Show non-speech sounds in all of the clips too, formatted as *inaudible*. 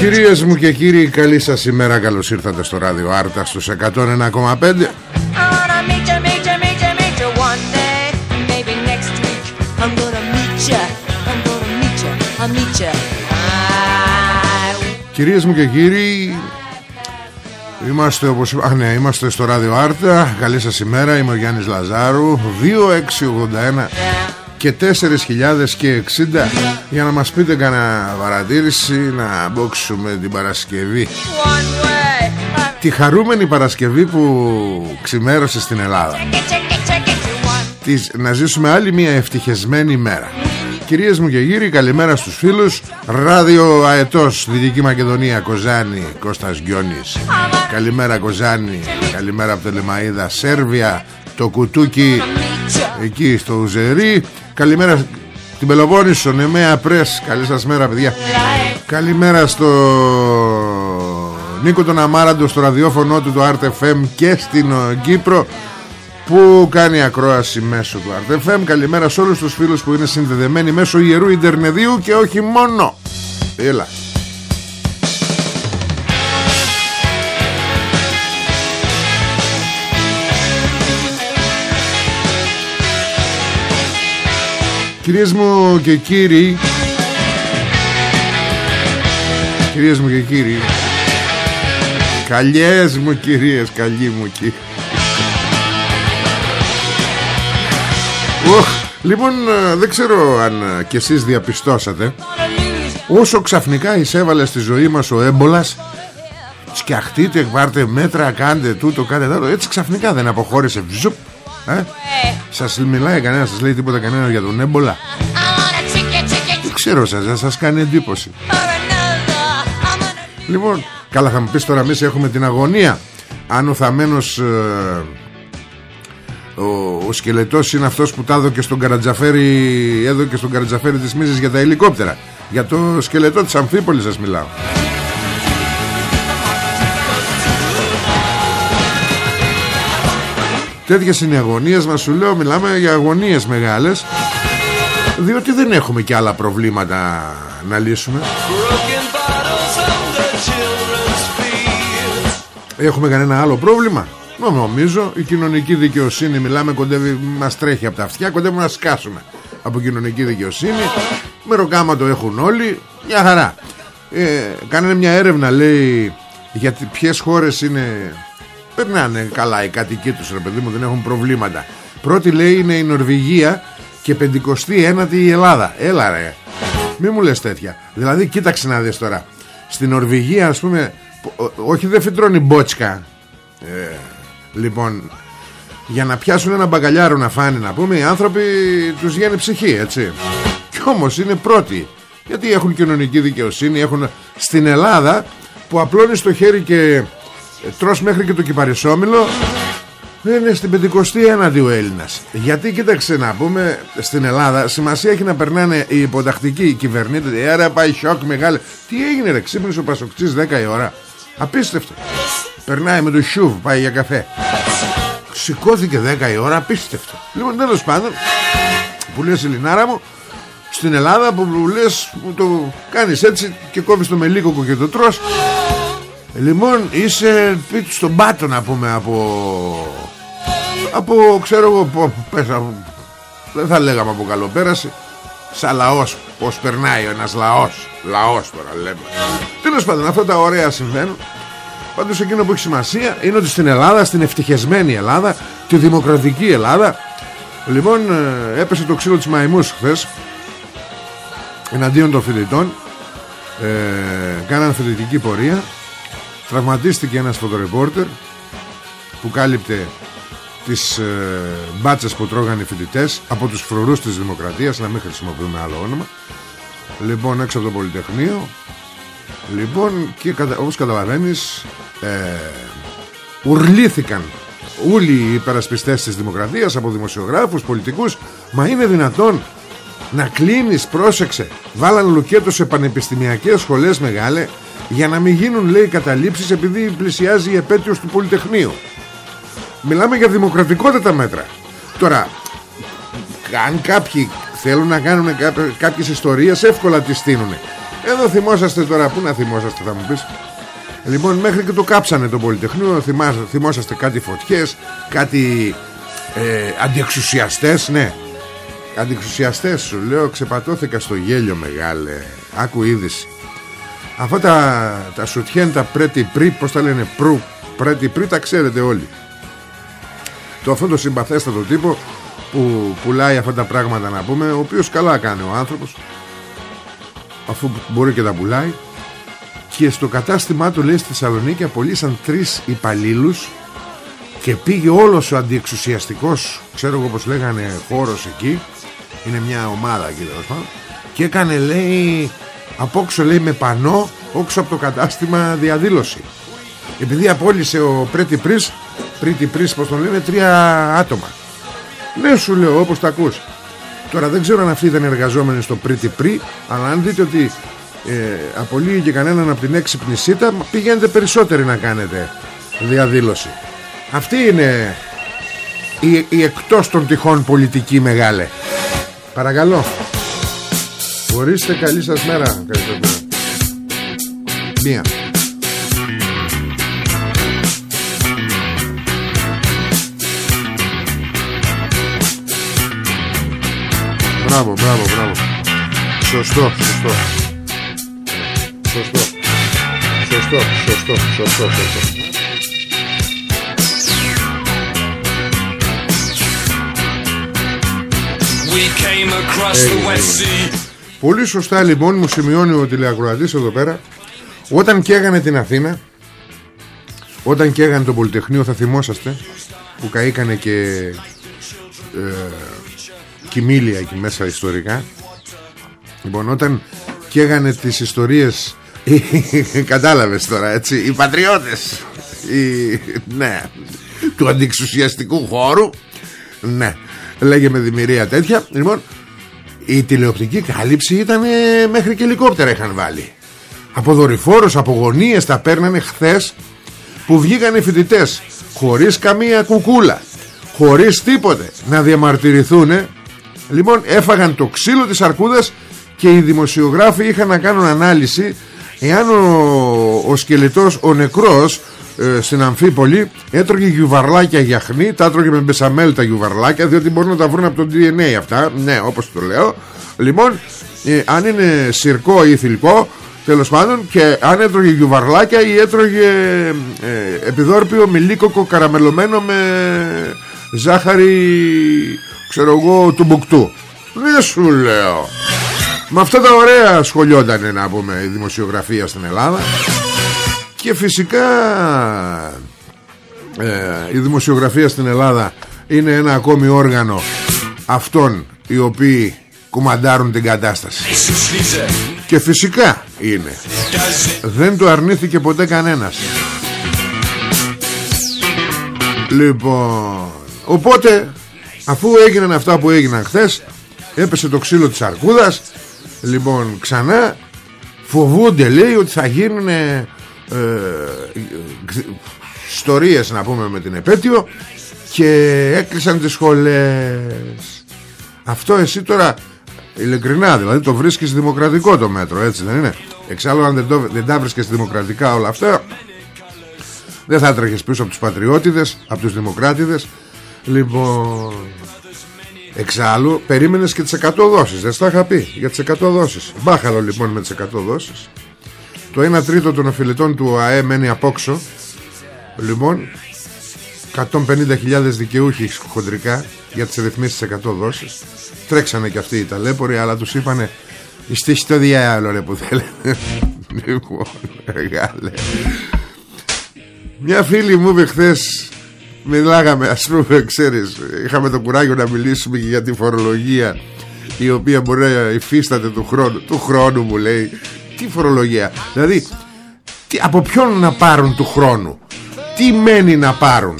Κυρίες μου και κύριοι καλή σας ημέρα Καλώς ήρθατε στο ράδιο Άρτα στους 101,5 I wanna meet you, meet you, meet you, meet you one day. Maybe next week, I'm gonna meet you. I'm gonna meet you, I'll meet you. I Κυρίες μου και κύριοι Είμαστε όπως... Α, ναι, είμαστε στο ράδιο Άρτα Καλή σας ημέρα, είμαι ο Γιάννης Λαζάρου 2681 και 4.000 και 60 Για να μας πείτε κανένα παρατήρηση Να μπόξουμε την Παρασκευή. One way. Or Τη χαρούμενη Παρασκευή που ξημέρωσε στην Ελλάδα. Get you, get you, get you one. της, Να ζήσουμε άλλη μια ευτυχισμένη ημέρα Κυρίες μου και κύριοι καλημέρα στους φίλους. Ράδιο Αετός Δυτική Μακεδονία Κοζάνη Κώστας Γκιόνης Καλημέρα Κοζάνη. Καλημέρα από το Λεμαΐδα Σέρβια Το κουτούκι Meet you. Εκεί στο Ουζερί Καλημέρα την Πελοπόννησο Νεμαία Πρέσ. Καλή σας μέρα παιδιά. Καλημέρα στο Νίκο τον Αμάραντο στο ραδιόφωνο του το RTFM και στην ε, Κύπρο που κάνει ακρόαση μέσω του RTFM Καλημέρα σε όλους τους φίλους που είναι συνδεδεμένοι μέσω Ιερού Ιντερνεδίου και όχι μόνο. Έλα Κυρίες μου και κύριοι Κυρίες μου και κύριοι Καλιές μου κυρίες Καλοί μου κύριοι. Οχ, Λοιπόν ε, δεν ξέρω αν ε, κι εσείς διαπιστώσατε Όσο ξαφνικά εισέβαλε στη ζωή μας ο έμπολας Σκιαχτείτε, πάρτε μέτρα, κάντε τούτο, κάντε τάτο Έτσι ξαφνικά δεν αποχώρησε Βζουπ, ε; Σας μιλάει κανένας, σας λέει τίποτα κανένας για τον έμπολα; I wanna ticket, ticket Δεν ξέρω σας, δεν σας κάνει εντύπωση. Or another. I'm gonna Λοιπόν, καλά θα μου πεις τώρα εμείς έχουμε την αγωνία. Αν ο θαμένος ε, ο, ο σκελετός είναι αυτός που τα έδωκε στον Καρατζαφέρη Έδωκε στον Καρατζαφέρη της Μίζης για τα ελικόπτερα. Για το σκελετό της Αμφίπολης σας μιλάω Τέτοιες είναι οι αγωνίες μας Σου λέω μιλάμε για αγωνίες μεγάλες Διότι δεν έχουμε και άλλα προβλήματα να λύσουμε. Έχουμε κανένα άλλο πρόβλημα; Νο, Νομίζω η κοινωνική δικαιοσύνη Μιλάμε κοντεύει μας τρέχει από τα αυτιά Κοντεύουμε να σκάσουμε από κοινωνική δικαιοσύνη. Μεροκάματο έχουν όλοι. Μια χαρά. Ε, Κάνανε μια έρευνα λέει Γιατί ποιες χώρες είναι Περνάνε καλά οι κατοικοί τους ρε παιδί μου Δεν έχουν προβλήματα. Πρώτη λέει είναι η Νορβηγία Και 59η η Ελλάδα. Έλα ρε. Μη μου λες τέτοια. Δηλαδή κοίταξε να δεις τώρα. Στην Νορβηγία ας πούμε ο- Όχι δεν φυτρώνει μπότσκα. Ε, Λοιπόν Για να πιάσουν ένα μπαγκαλιάρο να φάνε να πούμε Οι άνθρωποι τους βγαίνει ψυχή έτσι. Κι όμως είναι πρώτοι. Γιατί έχουν κοινωνική δικαιοσύνη Έχουν στην Ελλάδα Που απλώνεις το χέρι και ε, Τρως μέχρι και το κυπαρισόμιλο είναι στην 51η ο Έλληνας. Γιατί κοίταξε να πούμε Στην Ελλάδα σημασία έχει να περνάνε Οι υποτακτικοί οι κυβερνήτες. Ε ρε πάει σοκ μεγάλη Τι έγινε ρε ξύπνησε ο Πασοκτής 10 η ώρα. Απίστευτο. Περνάει με το σιούβ πάει για καφέ. Σηκώθηκε 10 η ώρα απίστευτο. Λοιπόν τέλος πάντων που λες Ελληνάρα μου στην Ελλάδα που λες που το κάνεις έτσι και κόβεις το μελίκοκο και το τρως λοιπόν είσαι πίτου στον πάτο να πούμε από από ξέρω εγώ πο- πες, από- δεν θα λέγαμε από καλοπέραση. Σαν λαός πως περνάει ένας λαός. Λαός τώρα λέμε. Τέλος πάντων αυτά τα ωραία συμβαίνουν. Πάντως εκείνο που έχει σημασία είναι ότι στην Ελλάδα, στην ευτυχισμένη Ελλάδα, τη δημοκρατική Ελλάδα, λοιπόν ε, έπεσε το ξύλο της μαϊμούς χθες εναντίον των φοιτητών, ε, κάναν φοιτητική πορεία, τραυματίστηκε ένας φωτορεπόρτερ που κάλυπτε τις ε, μπάτσες που τρώγανε οι φοιτητές από τους φρουρούς της δημοκρατίας, να μην χρησιμοποιούμε άλλο όνομα, λοιπόν έξω από το Πολυτεχνείο, Λοιπόν και κατα... όπως καταλαβαίνεις ε, Ουρλήθηκαν Όλοι οι υπερασπιστές της δημοκρατίας Από δημοσιογράφους, πολιτικούς Μα είναι δυνατόν να κλείνεις Πρόσεξε. Βάλαν λουκέτο σε πανεπιστημιακές σχολές μεγάλε Για να μην γίνουν λέει καταλήψεις Επειδή πλησιάζει η επέτειος του Πολυτεχνείου. Μιλάμε για δημοκρατικότητα μέτρα. Τώρα αν κάποιοι θέλουν να κάνουν κάποιες, κάποιες ιστορίες εύκολα τις στείλουν εδώ θυμόσαστε τώρα πού να θυμόσαστε θα μου πεις. Λοιπόν μέχρι και το κάψανε το Πολυτεχνείο θυμάσαι, θυμόσαστε κάτι φωτιές κάτι ε, αντιεξουσιαστές ναι αντιεξουσιαστές σου λέω ξεπατώθηκα στο γέλιο μεγάλε. Άκου είδηση. Αυτά τα, τα σουτιέν τα πρέτι πρι πως τα λένε πρου πρέτι πρι τα ξέρετε όλοι. Το αυτό το συμπαθέστατο τύπο που πουλάει αυτά τα πράγματα να πούμε ο οποίος καλά κάνει ο άνθρωπος αφού μπορεί και τα πουλάει και στο κατάστημά του λέει στη Θεσσαλονίκη απολύσαν τρεις υπαλλήλους και πήγε όλος ο αντιεξουσιαστικός ξέρω εγώ πως λέγανε χώρος εκεί είναι μια ομάδα εκεί τέλος πάντων. Και έκανε λέει απόξω λέει με πανό όξω από το κατάστημα διαδήλωση. Επειδή απόλυσε ο Πρέτι Πρίς Πρίτι Πρίς πως τον λένε τρία άτομα. Ναι σου λέω όπως τα ακούς. Τώρα δεν ξέρω αν αυτοί ήταν εργαζόμενοι στο Pretty Pre Αλλά αν δείτε ότι ε, απολύει και κανέναν από την έξυπνη σίτα Πηγαίνετε περισσότεροι να κάνετε διαδήλωση. Αυτή είναι η, η εκτός των τυχών πολιτική μεγάλε Παρακαλώ Ορίστε καλή σας μέρα Καλή σας μέρα Μία Μπράβο, μπράβο, μπράβο. Σωστό, σωστό. Σωστό. Σωστό, σωστό, σωστό, σωστό. Πολύ σωστά λοιπόν μου σημειώνει ο τηλεακροατής εδώ πέρα. Όταν καίγανε την Αθήνα Όταν καίγανε το Πολυτεχνείο θα θυμόσαστε Που καήκανε και ε, Κοιμήλια εκεί μέσα ιστορικά. Λοιπόν όταν καίγανε τις ιστορίες *laughs* Κατάλαβες τώρα έτσι Οι πατριώτες οι, Ναι Του αντιξουσιαστικού χώρου Ναι Λέγε με δημιουργία τέτοια. Λοιπόν η τηλεοπτική κάλυψη ήταν ε, μέχρι και ελικόπτερα είχαν βάλει. Από δορυφόρους, από γωνίες τα παίρνανε χθες που βγήκαν οι φοιτητές. Χωρίς καμία κουκούλα χωρίς τίποτε να διαμαρτυρηθούν λοιπόν έφαγαν το ξύλο της αρκούδας και οι δημοσιογράφοι είχαν να κάνουν ανάλυση εάν ο, ο σκελετός, ο νεκρός ε, στην Αμφίπολη έτρωγε γιουβαρλάκια γιαχνή τα έτρωγε με μπεσαμέλ τα γιουβαρλάκια διότι μπορούν να τα βρουν από το DNA αυτά. Ναι όπως το λέω. Λοιπόν ε, αν είναι σιρκό ή θηλυκό τέλος πάντων και αν έτρωγε γιουβαρλάκια ή έτρωγε ε, επιδόρπιο μιλίκοκο καραμελωμένο με ζάχαρη ξέρω εγώ του μπουκτού δεν σου λέω. Με αυτά τα ωραία σχολιότανε να πούμε η δημοσιογραφία στην Ελλάδα και φυσικά ε, η δημοσιογραφία στην Ελλάδα είναι ένα ακόμη όργανο αυτών οι οποίοι κουμαντάρουν την κατάσταση. Και φυσικά είναι. Δεν το αρνήθηκε ποτέ κανένας. Λοιπόν οπότε αφού έγιναν αυτά που έγιναν χθες έπεσε το ξύλο της αρκούδας. Λοιπόν ξανά φοβούνται λέει ότι θα γίνουν ε, ιστορίες να πούμε με την επέτειο και έκλεισαν τις σχολές. Αυτό εσύ τώρα ειλικρινά δηλαδή το βρίσκεις δημοκρατικό το μέτρο έτσι δεν είναι; Εξάλλου αν δεν, το, δεν τα βρίσκεις δημοκρατικά όλα αυτά δεν θα τρέχεις πίσω από τους πατριώτιδες από τους δημοκράτιδες. Λοιπόν εξάλλου περίμενες και τις 100 δόσεις δεν στα είχα πει για τις 100 δόσεις. Μπάχαλο λοιπόν με τις 100 δόσεις το 1 τρίτο των οφειλετών του ΑΕ μένει απόξω λοιπόν 150.000 δικαιούχοι χοντρικά για τις ρυθμίσεις 100 δόσεις τρέξανε και αυτοί οι ταλέποροι αλλά τους είπανε είστε στο διάλογο ρε που θέλετε λοιπόν μεγάλε. Μια φίλη μου είπε χθες Μιλάγαμε ας πούμε ξέρεις Είχαμε το κουράγιο να μιλήσουμε και για τη φορολογία Η οποία μπορεί να υφίσταται του χρόνου Του χρόνου μου λέει Τι φορολογία. Δηλαδή τι, από ποιον να πάρουν του χρόνου; Τι μένει να πάρουν;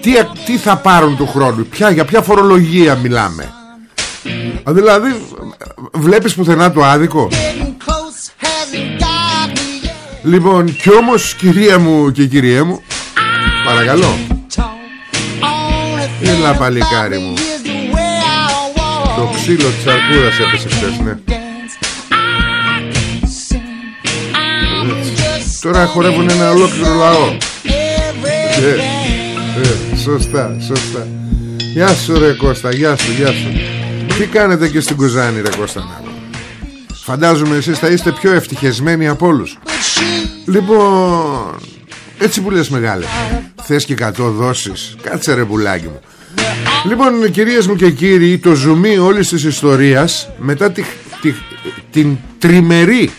Τι, τι θα πάρουν του χρόνου; Ποια, Για ποια φορολογία μιλάμε; Δηλαδή Βλέπεις πουθενά το άδικο; Λοιπόν κι όμως κυρία μου και κυρία μου Παρακαλώ. Έλα παλικάρι μου. Το ξύλο της αρκούδας έπεσε χθες ναι Τώρα χορεύουν ένα ολόκληρο λαό. Ε, ε, Σωστά, σωστά. Γεια σου ρε Κώστα, γεια σου, γεια σου. Τι κάνετε και στην Κουζάνη ρε Κώστα Φαντάζομαι εσείς θα είστε πιο ευτυχισμένοι από όλους. Λοιπόν Έτσι που λες μεγάλε Θες και 100 δόσεις. Κάτσε ρε πουλάκι μου. Λοιπόν κυρίες μου και κύριοι Το ζουμί όλης της ιστορίας Μετά τη, τη, την τριμερή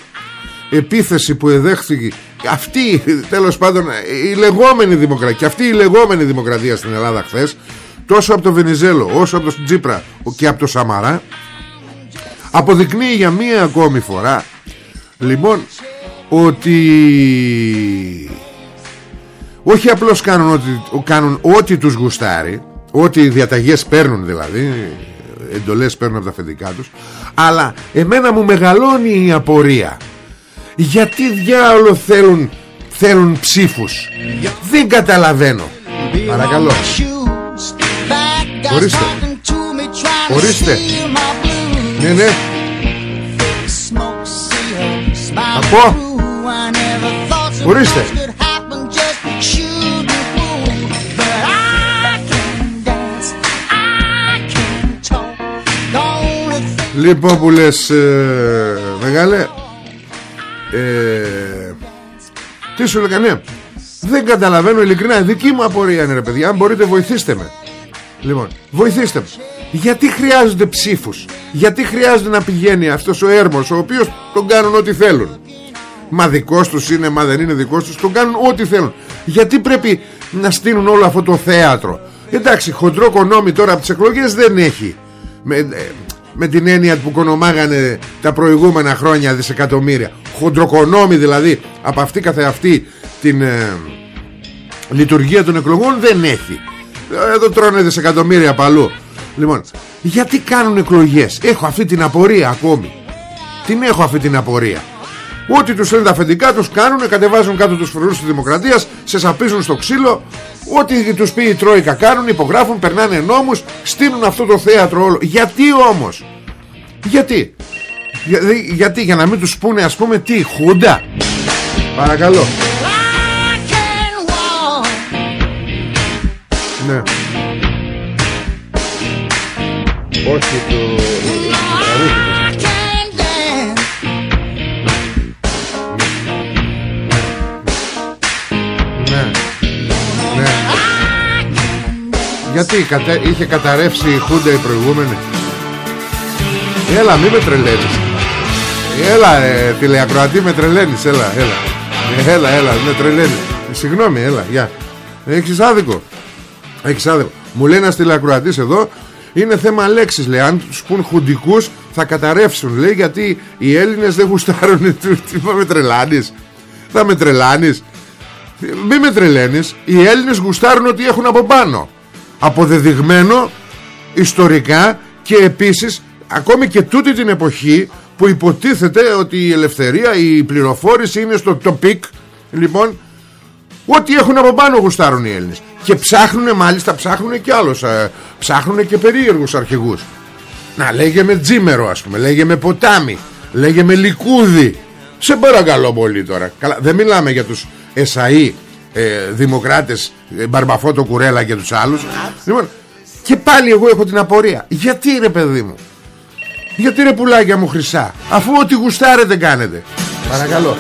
επίθεση που εδέχθηκε αυτή τέλος πάντων η λεγόμενη δημοκρατία και αυτή η λεγόμενη δημοκρατία στην Ελλάδα χθες, τόσο από το Βενιζέλο όσο από το Τζίπρα και από το Σαμαρά αποδεικνύει για μία ακόμη φορά λοιπόν ότι όχι απλώς κάνουν ό,τι, κάνουν ό,τι τους γουστάρει ό,τι οι διαταγές παίρνουν δηλαδή εντολές παίρνουν από τα αφεντικά τους αλλά εμένα μου μεγαλώνει η απορία γιατί διάολο θέλουν θέλουν ψήφους; Δεν καταλαβαίνω. Παρακαλώ. Ορίστε. Ορίστε. Ναι ναι. Από Ορίστε. Λοιπόν που λες ε, Μεγάλε ε, Τι σου λέγανε ναι. Δεν καταλαβαίνω ειλικρινά Δική μου απορία είναι ρε παιδιά Αν μπορείτε βοηθήστε με. Λοιπόν βοηθήστε με. Γιατί χρειάζονται ψήφους; Γιατί χρειάζεται να πηγαίνει αυτός ο έρμος Ο οποίος τον κάνουν ό,τι θέλουν; Μα δικός τους είναι Μα δεν είναι δικός τους Τον κάνουν ό,τι θέλουν. Γιατί πρέπει να στείλουν όλο αυτό το θέατρο; Εντάξει χοντρό κονόμι τώρα από τις εκλογές δεν έχει. Με, ε, με την έννοια που κονομάγανε τα προηγούμενα χρόνια δισεκατομμύρια. Χοντροκονόμοι δηλαδή. Από αυτή καθεαυτή την ε, λειτουργία των εκλογών δεν έχει. Εδώ τρώνε δισεκατομμύρια παλού. Λοιπόν γιατί κάνουν εκλογές; Έχω αυτή την απορία ακόμη. Την έχω αυτή την απορία Ό,τι τους λένε τα αφεντικά τους κάνουν Κατεβάζουν κάτω τους φρουρούς της δημοκρατίας Σε σαπίζουν στο ξύλο. Ό,τι τους πει η Τρόικα κάνουν Υπογράφουν, περνάνε νόμους Στείλουν αυτό το θέατρο όλο. Γιατί όμως; Γιατί; Για, Γιατί για να μην τους πούνε ας πούμε τι Χούντα; Παρακαλώ. Ναι. Όχι το Γιατί κατα... είχε καταρρεύσει η Χούντα η προηγούμενη; Έλα μη με τρελαίνεις. Έλα ε, τηλεακροατή με τρελαίνεις. Έλα έλα. Ε, Έλα έλα με τρελαίνεις. Συγγνώμη έλα γεια. Έχεις άδικο. Έχεις άδικο. Μου λέει ένας τηλεακροατής εδώ είναι θέμα λέξης λέει. Αν τους πουν χουντικούς θα καταρρεύσουν Λέει γιατί οι Έλληνες δεν γουστάρουν. *laughs* Τι με τρελάνεις. Θα με τρελάνεις. Μη με τρελαίνεις. Οι Έλληνες γουστάρουν ότι έχουν από πάνω αποδεδειγμένο ιστορικά και επίσης ακόμη και τούτη την εποχή που υποτίθεται ότι η ελευθερία, η πληροφόρηση είναι στο τοπικ λοιπόν ό,τι έχουν από πάνω γουστάρουν οι Έλληνες. Και ψάχνουν μάλιστα ψάχνουν και άλλους ε, Ψάχνουν και περίεργους αρχηγούς. Να λέγε με τζίμερο ας πούμε Λέγε με ποτάμι Λέγε με λικούδι. Σε παρακαλώ πολύ τώρα. Καλά, Δεν μιλάμε για τους ΕΣΑΗ ε, Δημοκράτες ε, Μπαρμπαφώτο Κουρέλα και τους άλλους. Λοιπόν και πάλι εγώ έχω την απορία. Γιατί ρε παιδί μου; Γιατί ρε πουλάκια μου χρυσά; Αφού ό,τι γουστάρετε κάνετε. Παρακαλώ.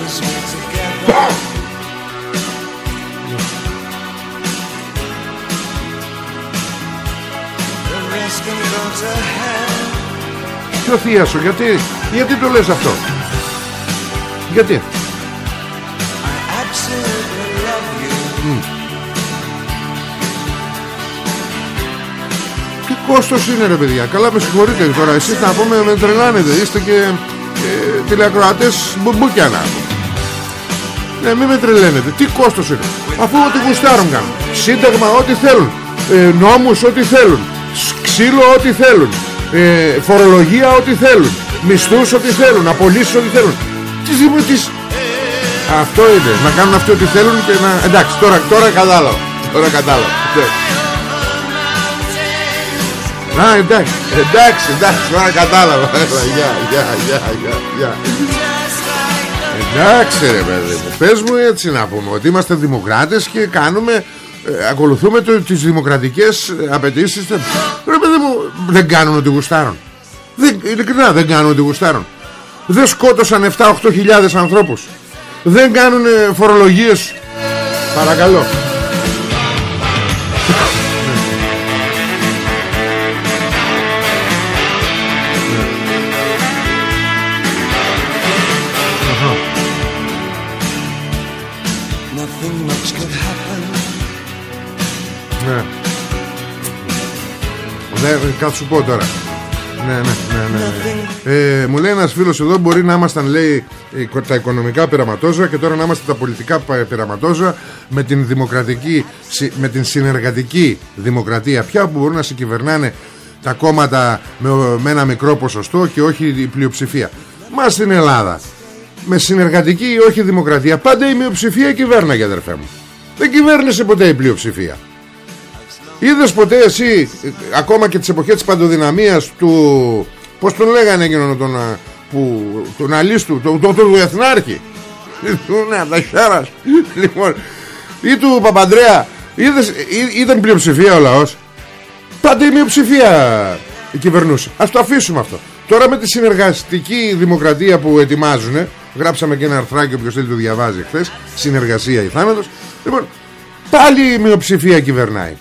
Ποιο θεία σου γιατί, γιατί το λες αυτό; Γιατί; Κόστος είναι ρε παιδιά. Καλά με συγχωρείτε. Τώρα Εσείς να πούμε με τρελάνετε. Είστε και ε, τηλεακροατές μπουμπούκιανα Ναι μην με τρελαίνετε. Τι κόστος είναι. Αφού ό,τι γουστάρουν κάνουν. Σύνταγμα ό,τι θέλουν. Ε, Νόμους ό,τι θέλουν. Σ- Ξύλο ό,τι θέλουν. Ε, Φορολογία ό,τι θέλουν. Μισθούς ό,τι θέλουν. Απολύσεις ό,τι θέλουν. Τι σημαίνει τις... Αυτό είναι. Να κάνουν αυτό ό,τι θέλουν και να... Εντάξει τώρα, τώρα κατάλαβα. Τώρα κατάλαβα. Ναι. Α, εντάξει, εντάξει, εντάξει, τώρα κατάλαβα. Έλα, Γεια, γεια, γεια, γεια, γεια. Εντάξει ρε παιδί μου, πες μου έτσι να πούμε ότι είμαστε δημοκράτες και κάνουμε, ε, ακολουθούμε το, τις δημοκρατικές ε, απαιτήσεις. Ρε παιδί μου, δεν κάνουν ότι γουστάρουν. Δεν, ειλικρινά δεν κάνουν ότι γουστάρουν. Δεν σκότωσαν 7-8 χιλιάδες ανθρώπους. Δεν κάνουν ε, φορολογίες. Παρακαλώ. Ναι, κάτι σου πω τώρα. Ναι, ναι, ναι, ναι. Ε, μου λέει ένας φίλος εδώ μπορεί να ήμασταν λέει ε, τα οικονομικά πειραματόζωα και τώρα να είμαστε τα πολιτικά πα- πειραματόζωα με την δημοκρατική, συ- με την συνεργατική δημοκρατία πια που μπορούν να συγκυβερνάνε τα κόμματα με, με ένα μικρό ποσοστό και όχι η πλειοψηφία. Μας στην Ελλάδα με συνεργατική ή όχι δημοκρατία πάντα η μειοψηφία κυβέρναγε αδερφέ μου. Δεν κυβέρνησε ποτέ η πλειοψηφία. Είδες ποτέ εσύ ε, ακόμα και τις εποχές της παντοδυναμίας του πως τον λέγανε εκείνον τον, α, που, τον αλίστου τον, τον, τον, Εθνάρχη; Ναι τα χέρας. Λοιπόν ή του Παπαντρέα είδες, ή- ήταν πλειοψηφία ο λαός; Πάντα η μειοψηφία κυβερνούσε. Ας το αφήσουμε αυτό. Τώρα με τη συνεργαστική δημοκρατία που ετοιμάζουν γράψαμε και ένα αρθράκι όποιος θέλει το διαβάζει χθες. συνεργασία ή θάνατος. Λοιπόν πάλι η μειοψηφία κυβερνάει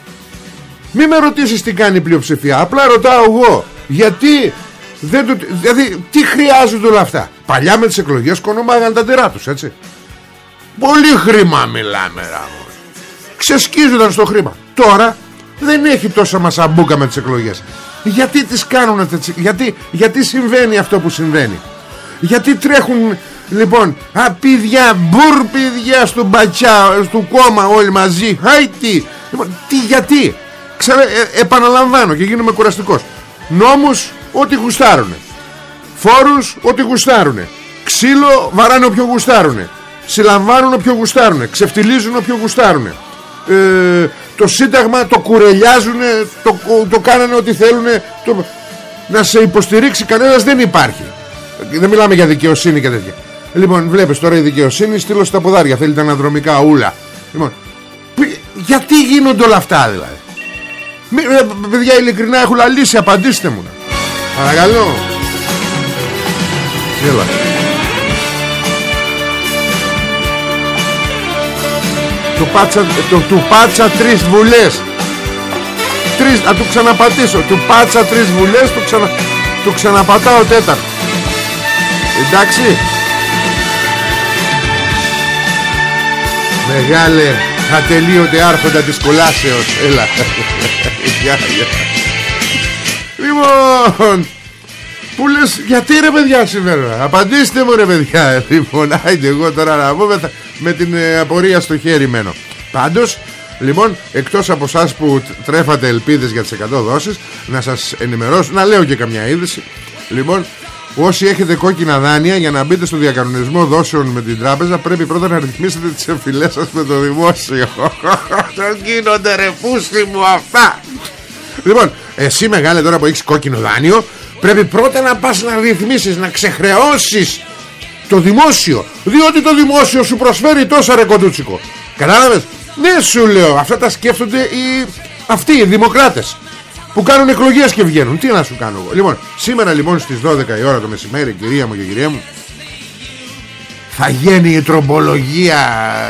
μη με ρωτήσεις τι κάνει η πλειοψηφία Απλά ρωτάω εγώ Γιατί δεν το, Δηλαδή τι χρειάζονται όλα αυτά Παλιά με τις εκλογές κονομάγαν τα τερά τους έτσι Πολύ χρήμα μιλάμε ράμο. Ξεσκίζονταν στο χρήμα Τώρα δεν έχει τόσα μασαμπούκα με τις εκλογές Γιατί τις κάνουν αυτές, γιατί, γιατί συμβαίνει αυτό που συμβαίνει; Γιατί τρέχουν Λοιπόν, α, πηδιά, μπουρ πηδιά στο μπατσά, στο κόμμα όλοι μαζί. Χάιτι. Λοιπόν, τι, γιατί; Ξανα, ε, επαναλαμβάνω και γίνομαι κουραστικός. Νόμους, ό,τι γουστάρουνε. Φόρους, ό,τι γουστάρουνε. Ξύλο, βαράνε όποιο γουστάρουνε. Συλλαμβάνουν όποιο γουστάρουνε. Ξεφτιλίζουν όποιο γουστάρουνε. Ε, το σύνταγμα το κουρελιάζουνε, το, το κάνανε ό,τι θέλουνε. Το... Να σε υποστηρίξει κανένας δεν υπάρχει. Δεν μιλάμε για δικαιοσύνη και τέτοια. Λοιπόν, βλέπεις τώρα η δικαιοσύνη στείλω στα ποδάρια. Θέλει τα αναδρομικά ούλα. Λοιπόν, π- γιατί γίνονται όλα αυτά δηλαδή; Μη, ε, παιδιά ειλικρινά έχω λαλήσει απαντήστε μου Παρακαλώ. Έλα. Του πάτσα, του, του πάτσα τρεις βουλές. Τρεις, να του ξαναπατήσω. Του πάτσα τρεις βουλές Του, ξανα, του ξαναπατάω τέταρτο Εντάξει. Μεγάλε Ατελείωτε άρχοντα της κολάσεως. Έλα. Γεια, γεια. Λοιπόν Που λες γιατί ρε παιδιά σήμερα; Απαντήστε μου ρε παιδιά. Λοιπόν άιντε εγώ τώρα να πούμε θα- Με την ε, απορία στο χέρι μένω. Πάντως Λοιπόν εκτός από εσά που τ- τρέφατε ελπίδες για τις 100 δόσεις Να σας ενημερώσω Να λέω και καμιά είδηση. Λοιπόν Όσοι έχετε κόκκινα δάνεια για να μπείτε στο διακανονισμό δόσεων με την τράπεζα πρέπει πρώτα να ρυθμίσετε τις εμφυλές σας με το δημόσιο. *laughs* Δεν γίνονται ρε πούστη μου αυτά. Λοιπόν, εσύ μεγάλε τώρα που έχεις κόκκινο δάνειο πρέπει πρώτα να πας να ρυθμίσεις, να ξεχρεώσεις το δημόσιο. Διότι το δημόσιο σου προσφέρει τόσα ρε κοντούτσικο. Κατάλαβες; Ναι σου λέω, αυτά τα σκέφτονται οι... αυτοί οι δημοκράτες που κάνουν εκλογές και βγαίνουν. Τι να σου κάνω εγώ. Λοιπόν, σήμερα λοιπόν στις 12 η ώρα το μεσημέρι, κυρία μου και κυρία μου, θα γίνει η τροπολογία,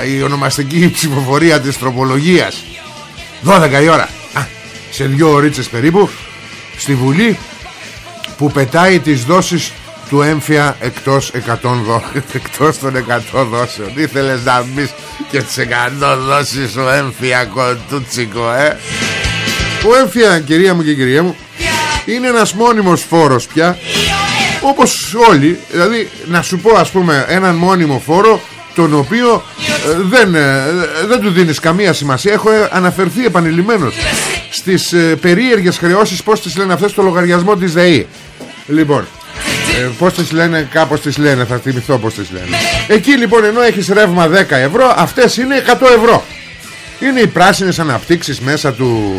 η ονομαστική ψηφοφορία της τροπολογίας. 12 η ώρα. Α, σε δύο ωρίτσες περίπου, στη Βουλή που πετάει τις δόσεις του έμφυα εκτός, 100 δο... *laughs* εκτός των 100 δόσεων. Τι θέλεις να μπεις και τις 100 δόσεις ο έμφυα κοντούτσικο, ε; Ο έμφυα, κυρία μου και κυρία μου, είναι ένας μόνιμος φόρος πια, όπως όλοι. Δηλαδή, να σου πω ας πούμε έναν μόνιμο φόρο, τον οποίο ε, δεν, ε, δεν του δίνεις καμία σημασία. Έχω ε, αναφερθεί επανειλημμένος στις ε, περίεργες χρεώσεις, πώς τις λένε αυτές, στο λογαριασμό της ΔΕΗ. Λοιπόν, ε, πώς τις λένε, κάπως τις λένε, θα θυμηθώ πώς τις λένε. Εκεί λοιπόν ενώ έχεις ρεύμα 10 ευρώ, αυτές είναι 100 ευρώ. Είναι οι πράσινες αναπτύξεις μέσα του,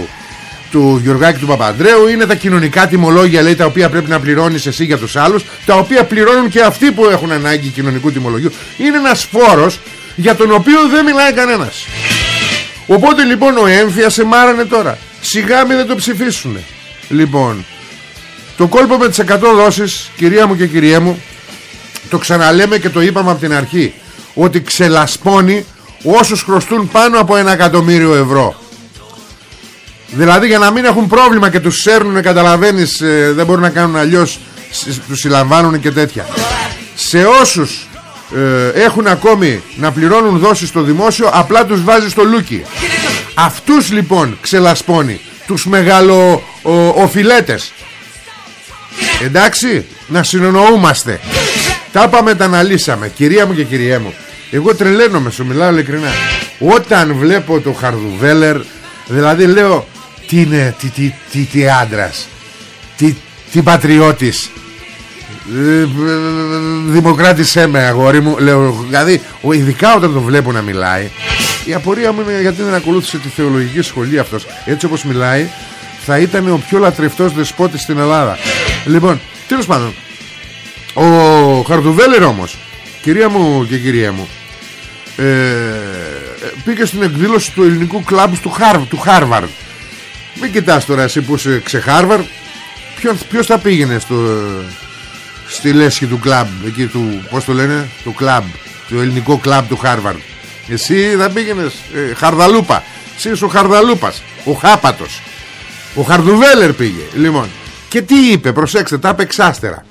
του Γιωργάκη του Παπαντρέου είναι τα κοινωνικά τιμολόγια λέει τα οποία πρέπει να πληρώνεις εσύ για τους άλλους τα οποία πληρώνουν και αυτοί που έχουν ανάγκη κοινωνικού τιμολογίου. Είναι ένας φόρος για τον οποίο δεν μιλάει κανένας. Οπότε λοιπόν ο έμφυα σε μάρανε τώρα. Σιγά μην δεν το ψηφίσουν λοιπόν το κόλπο με τις 100 δόσεις κυρία μου και κυρία μου το ξαναλέμε και το είπαμε από την αρχή ότι ξελασπώνει όσους χρωστούν πάνω από ένα εκατομμύριο ευρώ Δηλαδή για να μην έχουν πρόβλημα και τους σέρνουν καταλαβαίνεις ε, δεν μπορούν να κάνουν αλλιώς σ- τους συλλαμβάνουν και τέτοια. Σε όσους ε, έχουν ακόμη να πληρώνουν δόσεις στο δημόσιο απλά τους βάζεις στο λούκι. Αυτούς λοιπόν ξελασπώνει τους μεγαλο ο, οφειλέτες. Εντάξει να συνονοούμαστε τα είπαμε τα αναλύσαμε. Κυρία μου και κυριέ μου εγώ τρελαίνομαι σου μιλάω ειλικρινά. Όταν βλέπω το Χαρδουβέλερ δηλαδή λέω τι είναι τι, τι, τι, τι άντρας τι, τι πατριώτης. Ε, ε, Δημοκράτησέ με αγόρι μου λέω, Δηλαδή ο- ειδικά όταν τον βλέπω να μιλάει Η απορία μου είναι γιατί δεν ακολούθησε τη θεολογική σχολή αυτός. Έτσι όπως μιλάει Θα ήταν ο πιο λατρευτός δεσπότης στην Ελλάδα. Λοιπόν τέλος πάντων Ο Χαρδουβέλερ όμως Κυρία μου και κυρία μου ε, Πήγε στην εκδήλωση του ελληνικού κλαμπ του, Harvard, του Harvard Μην κοιτάς τώρα εσύ που είσαι ξεχάρβαρ Ποιος, ποιος θα πήγαινε στο, στη λέσχη του κλαμπ εκεί του, πώς το λένε, του κλαμπ του ελληνικό κλαμπ του Χάρβαρντ εσύ θα πήγαινες ε, Χαρδαλούπα. Εσύ είσαι ο Χαρδαλούπας ο Χάπατος. Ο Χαρδουβέλερ πήγε λοιπόν. Και τι είπε προσέξτε τα είπε εξάστερα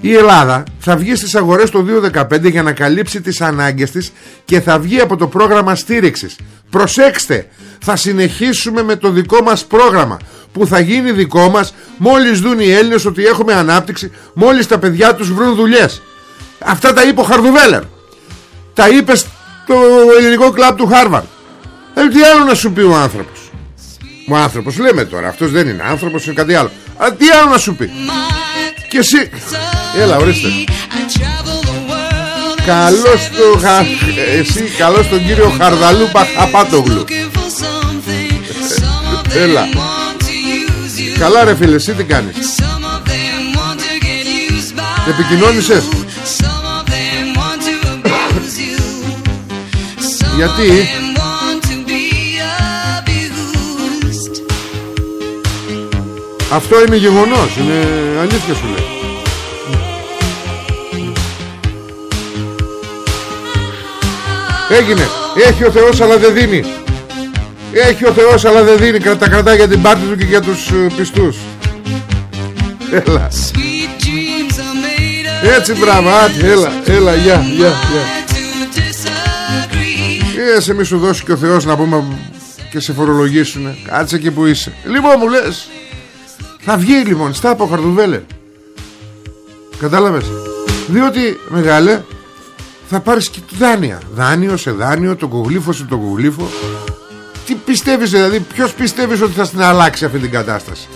η Ελλάδα θα βγει στις αγορές το 2015 για να καλύψει τις ανάγκες της και θα βγει από το πρόγραμμα στήριξης. Προσέξτε, θα συνεχίσουμε με το δικό μας πρόγραμμα που θα γίνει δικό μας μόλις δουν οι Έλληνες ότι έχουμε ανάπτυξη, μόλις τα παιδιά τους βρουν δουλειές. Αυτά τα είπε ο Χαρδουβέλερ. Τα είπε στο ελληνικό κλαμπ του Χάρβαρντ. Ε, τι άλλο να σου πει ο άνθρωπος; Ο άνθρωπος λέμε τώρα, αυτός δεν είναι άνθρωπος, είναι κάτι άλλο. Α, τι άλλο να σου πει; Και εσύ. Έλα ορίστε. Καλώς το χα... Εσύ καλώς τον κύριο Χαρδαλούπα Χαπάτογλου Έλα. Καλά ρε φίλε εσύ τι κάνεις; Επικοινώνησες; *coughs* Γιατί; Αυτό είναι γεγονός Είναι αλήθεια σου λέει Έγινε. Έχει ο Θεός αλλά δεν δίνει. Έχει ο Θεός αλλά δεν δίνει. Κρα- Τα κρατάει για την πάρτη του και για τους ε, πιστούς. Έλα. Έτσι μπράβο άντε, Έλα Έλα γεια γεια γεια. Ε, σε μη σου δώσει και ο Θεός να πούμε και σε φορολογήσουνε. Κάτσε εκεί που είσαι. Λοιπόν μου λες Θα βγει λοιπόν στα από Χαρδουβέλε. Κατάλαβες; Διότι μεγάλε θα πάρεις και δάνεια. Δάνειο σε δάνειο, το κογλίφο σε το κογλίφο Τι πιστεύεις δηλαδή Ποιος πιστεύεις ότι θα στην αλλάξει αυτή την κατάσταση;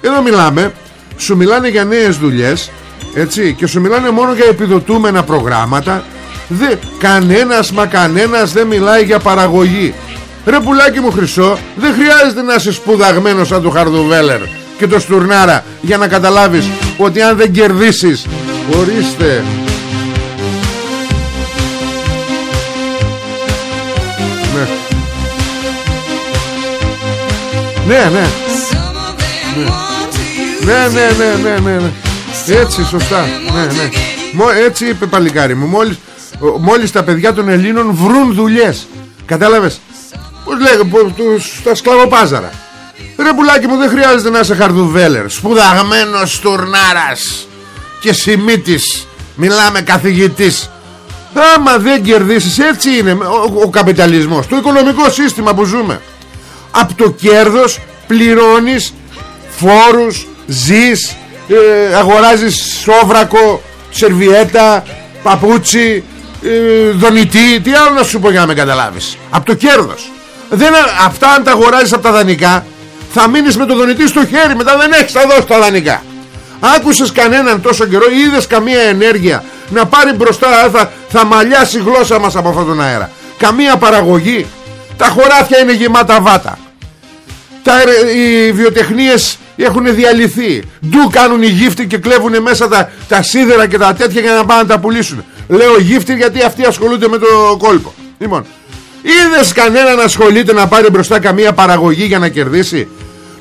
Εδώ μιλάμε Σου μιλάνε για νέες δουλειές έτσι και σου μιλάνε μόνο για επιδοτούμενα προγράμματα. Δε, κανένας μα κανένας δεν μιλάει για παραγωγή. Ρε πουλάκι μου χρυσό Δεν χρειάζεται να είσαι σπουδαγμένος σαν το Χαρδουβέλερ Και το Στουρνάρα Για να καταλάβεις ότι αν δεν κερδίσεις Ορίστε. Ναι. Ναι ναι. Ναι ναι ναι ναι ναι, ναι. Έτσι σωστά. Ναι ναι. Μο, Έτσι είπε παλικάρι μου. Μόλις, ο- μόλις τα παιδιά των Ελλήνων βρουν δουλειές. Κατάλαβες; Πώς λέγω που- τους- Στα σκλαβοπάζαρα Ρε πουλάκι μου δεν χρειάζεται να είσαι χαρδουβέλερ. Σπουδαγμένος τουρνάρας Και σημίτης. Μιλάμε καθηγητής. Άμα δεν κερδίσεις έτσι είναι ο, ο καπιταλισμός. Το οικονομικό σύστημα που ζούμε. Από το κέρδος πληρώνεις φόρους Ζεις ε, Αγοράζεις σόβρακο Σερβιέτα Παπούτσι ε, Δονητή. Τι άλλο να σου πω για να με καταλάβεις. Από το κέρδος. Δεν, Αυτά αν τα αγοράζεις από τα δανεικά Θα μείνεις με το δονητή στο χέρι Μετά δεν έχεις θα δώσει τα δανεικά. Άκουσες κανέναν τόσο καιρό ή είδες καμία ενέργεια να πάρει μπροστά θα, θα μαλλιάσει η γλώσσα μας από αυτόν τον αέρα. Καμία παραγωγή. Τα χωράφια είναι γεμάτα βάτα. Τα, ερε- οι βιοτεχνίες έχουν διαλυθεί. Ντου κάνουν οι γύφτοι και κλέβουν μέσα τα, τα σίδερα και τα τέτοια για να πάνε να τα πουλήσουν. Λέω γύφτοι γιατί αυτοί ασχολούνται με το κόλπο. Λοιπόν είδες κανένα να ασχολείται να πάρει μπροστά καμία παραγωγή για να κερδίσει;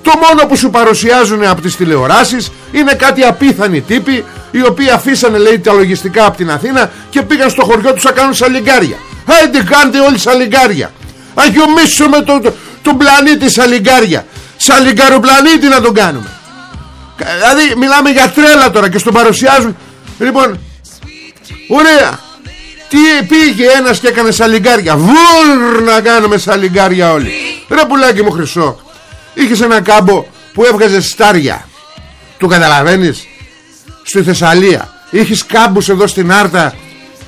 Το μόνο που σου παρουσιάζουν από τις τηλεοράσεις είναι κάτι απίθανοι τύποι οι οποίοι αφήσανε λέει τα λογιστικά από την Αθήνα και πήγαν στο χωριό τους να κάνουν σαλιγκάρια. Άντε κάντε όλοι σαλιγκάρια. Αγιομίσουμε το, το, τον πλανήτη σαλιγκάρια; Σαλιγκαροπλανήτη να τον κάνουμε. Κα- Δηλαδή μιλάμε για τρέλα τώρα και στον παρουσιάζουν. Λοιπόν, ωραία. Τι πήγε ένας και έκανε σαλιγκάρια. Βουρ να κάνουμε σαλιγκάρια όλοι. Ρε πουλάκι μου χρυσό. Είχες ένα κάμπο που έβγαζε στάρια. Το καταλαβαίνεις; Στη Θεσσαλία. Είχες κάμπους εδώ στην Άρτα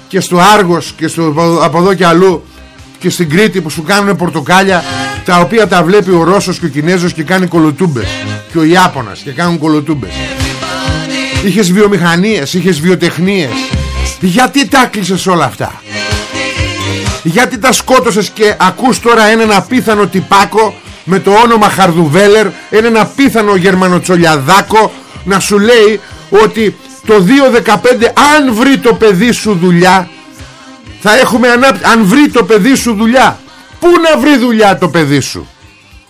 και στο Άργος και στο, από εδώ και αλλού και στην Κρήτη που σου κάνουν πορτοκάλια τα οποία τα βλέπει ο Ρώσος και ο Κινέζος και κάνει κολοτούμπες και ο Ιάπωνας και κάνουν κολοτούμπες είχες βιομηχανίες, είχες βιοτεχνίες γιατί τα κλείσες όλα αυτά; Γιατί τα σκότωσες και ακούς τώρα έναν απίθανο τυπάκο με το όνομα Χαρδουβέλερ έναν απίθανο γερμανοτσολιαδάκο να σου λέει ότι το 2015 αν βρει το παιδί σου δουλειά θα έχουμε ανάπτυξη. Αν βρει το παιδί σου δουλειά πού να βρει δουλειά το παιδί σου;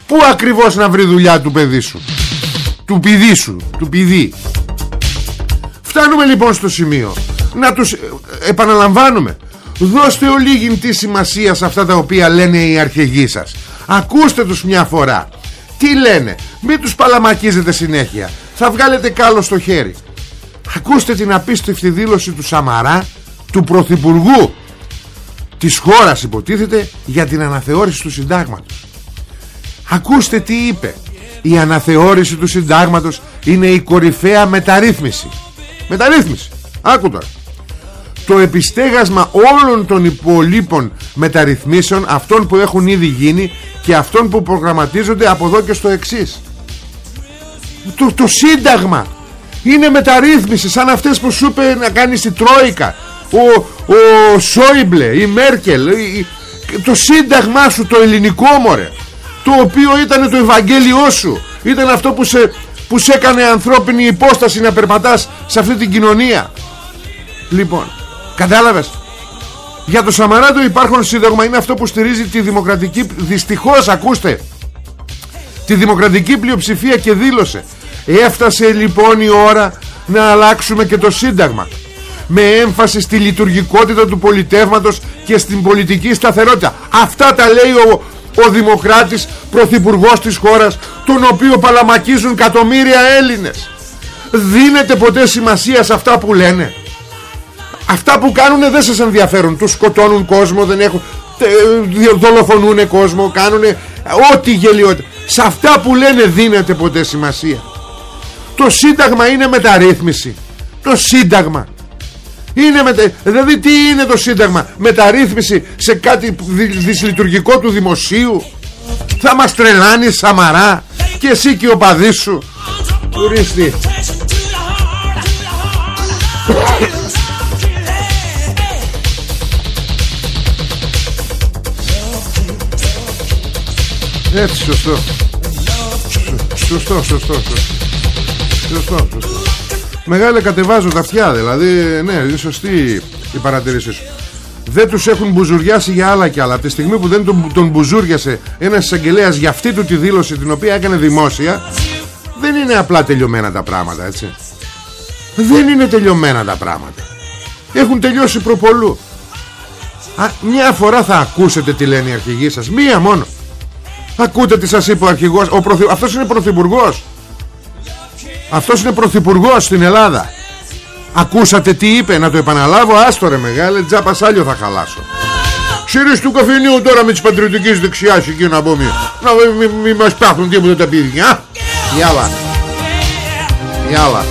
Πού ακριβώς να βρει δουλειά του παιδί σου; Του παιδί σου του παιδί. Φτάνουμε λοιπόν στο σημείο Να τους ε, επαναλαμβάνουμε. Δώστε ολίγην τη σημασία σε αυτά τα οποία λένε οι αρχηγοί σας. Ακούστε τους μια φορά. Τι λένε. Μην τους παλαμακίζετε συνέχεια. Θα βγάλετε κάλο στο χέρι. Ακούστε την απίστευτη δήλωση του Σαμαρά Του Πρωθυπουργού. Της χώρας υποτίθεται Για την αναθεώρηση του συντάγματος. Ακούστε τι είπε. Η αναθεώρηση του συντάγματος Είναι η κορυφαία μεταρρύθμιση. Μεταρρύθμιση. Άκου τώρα Το επιστέγασμα όλων των υπολείπων μεταρρυθμίσεων Αυτών που έχουν ήδη γίνει Και αυτών που προγραμματίζονται από εδώ και στο εξής. Το, το σύνταγμα είναι μεταρρύθμιση σαν αυτές που σου είπε να κάνεις η Τρόικα ο, ο Σόιμπλε, η Μέρκελ η- η- το σύνταγμά σου το ελληνικό μωρέ το οποίο ήταν το Ευαγγέλιό σου ήταν αυτό που σε, που σε έκανε ανθρώπινη υπόσταση να περπατάς σε αυτή την κοινωνία. Λοιπόν κατάλαβες; Για το Σαμαρά το υπάρχον σύνταγμα είναι αυτό που στηρίζει τη δημοκρατική δυστυχώς ακούστε τη δημοκρατική πλειοψηφία και δήλωσε. Έφτασε λοιπόν η ώρα να αλλάξουμε και το σύνταγμα με έμφαση στη λειτουργικότητα του πολιτεύματος και στην πολιτική σταθερότητα. Αυτά τα λέει ο, ο δημοκράτης πρωθυπουργός της χώρας τον οποίο παλαμακίζουν εκατομμύρια Έλληνες. Δίνετε ποτέ σημασία σε αυτά που λένε; Αυτά που κάνουν δεν σας ενδιαφέρουν. Τους σκοτώνουν κόσμο δεν έχουν, τε- δι- Δολοφονούν κόσμο Κάνουν ό,τι γελιότητα. Σε αυτά που λένε δίνεται ποτέ σημασία. Το σύνταγμα είναι μεταρρύθμιση. Το σύνταγμα. Είναι μετα... Δηλαδή τι είναι το σύνταγμα; Μεταρρύθμιση σε κάτι δι... δυσλειτουργικό του δημοσίου. Θα μας τρελάνει Σαμαρά Και εσύ και ο παδί σου. Τουρίστη Έτσι σωστό. Σωστό σωστό Σωστό. Σωστό σωστό. Μεγάλε κατεβάζω τα αυτιά Δηλαδή ναι είναι σωστή η παρατηρήση σου. Δεν τους έχουν μπουζουριάσει για άλλα και άλλα. Από τη στιγμή που δεν τον, τον μπουζούριασε Ένας εισαγγελέας για αυτή του τη δήλωση Την οποία έκανε δημόσια Δεν είναι απλά τελειωμένα τα πράγματα έτσι. Δεν είναι τελειωμένα τα πράγματα. Έχουν τελειώσει προπολού. Α, Μια φορά θα ακούσετε τι λένε οι αρχηγοί σας. Μία μόνο Ακούτε τι σας είπε ο αρχηγός ο πρωθυ... Αυτός είναι πρωθυπουργός. Αυτός είναι πρωθυπουργός στην Ελλάδα. Ακούσατε τι είπε Να το επαναλάβω άστορε μεγάλε Τζάπα σάλιο θα χαλάσω. Ξύρις του καφενείου τώρα με τις πατριωτικές δεξιάς Εκεί να πούμε Να μην μη, μη μας πάθουν τίποτα τα παιδιά Γεια Γεια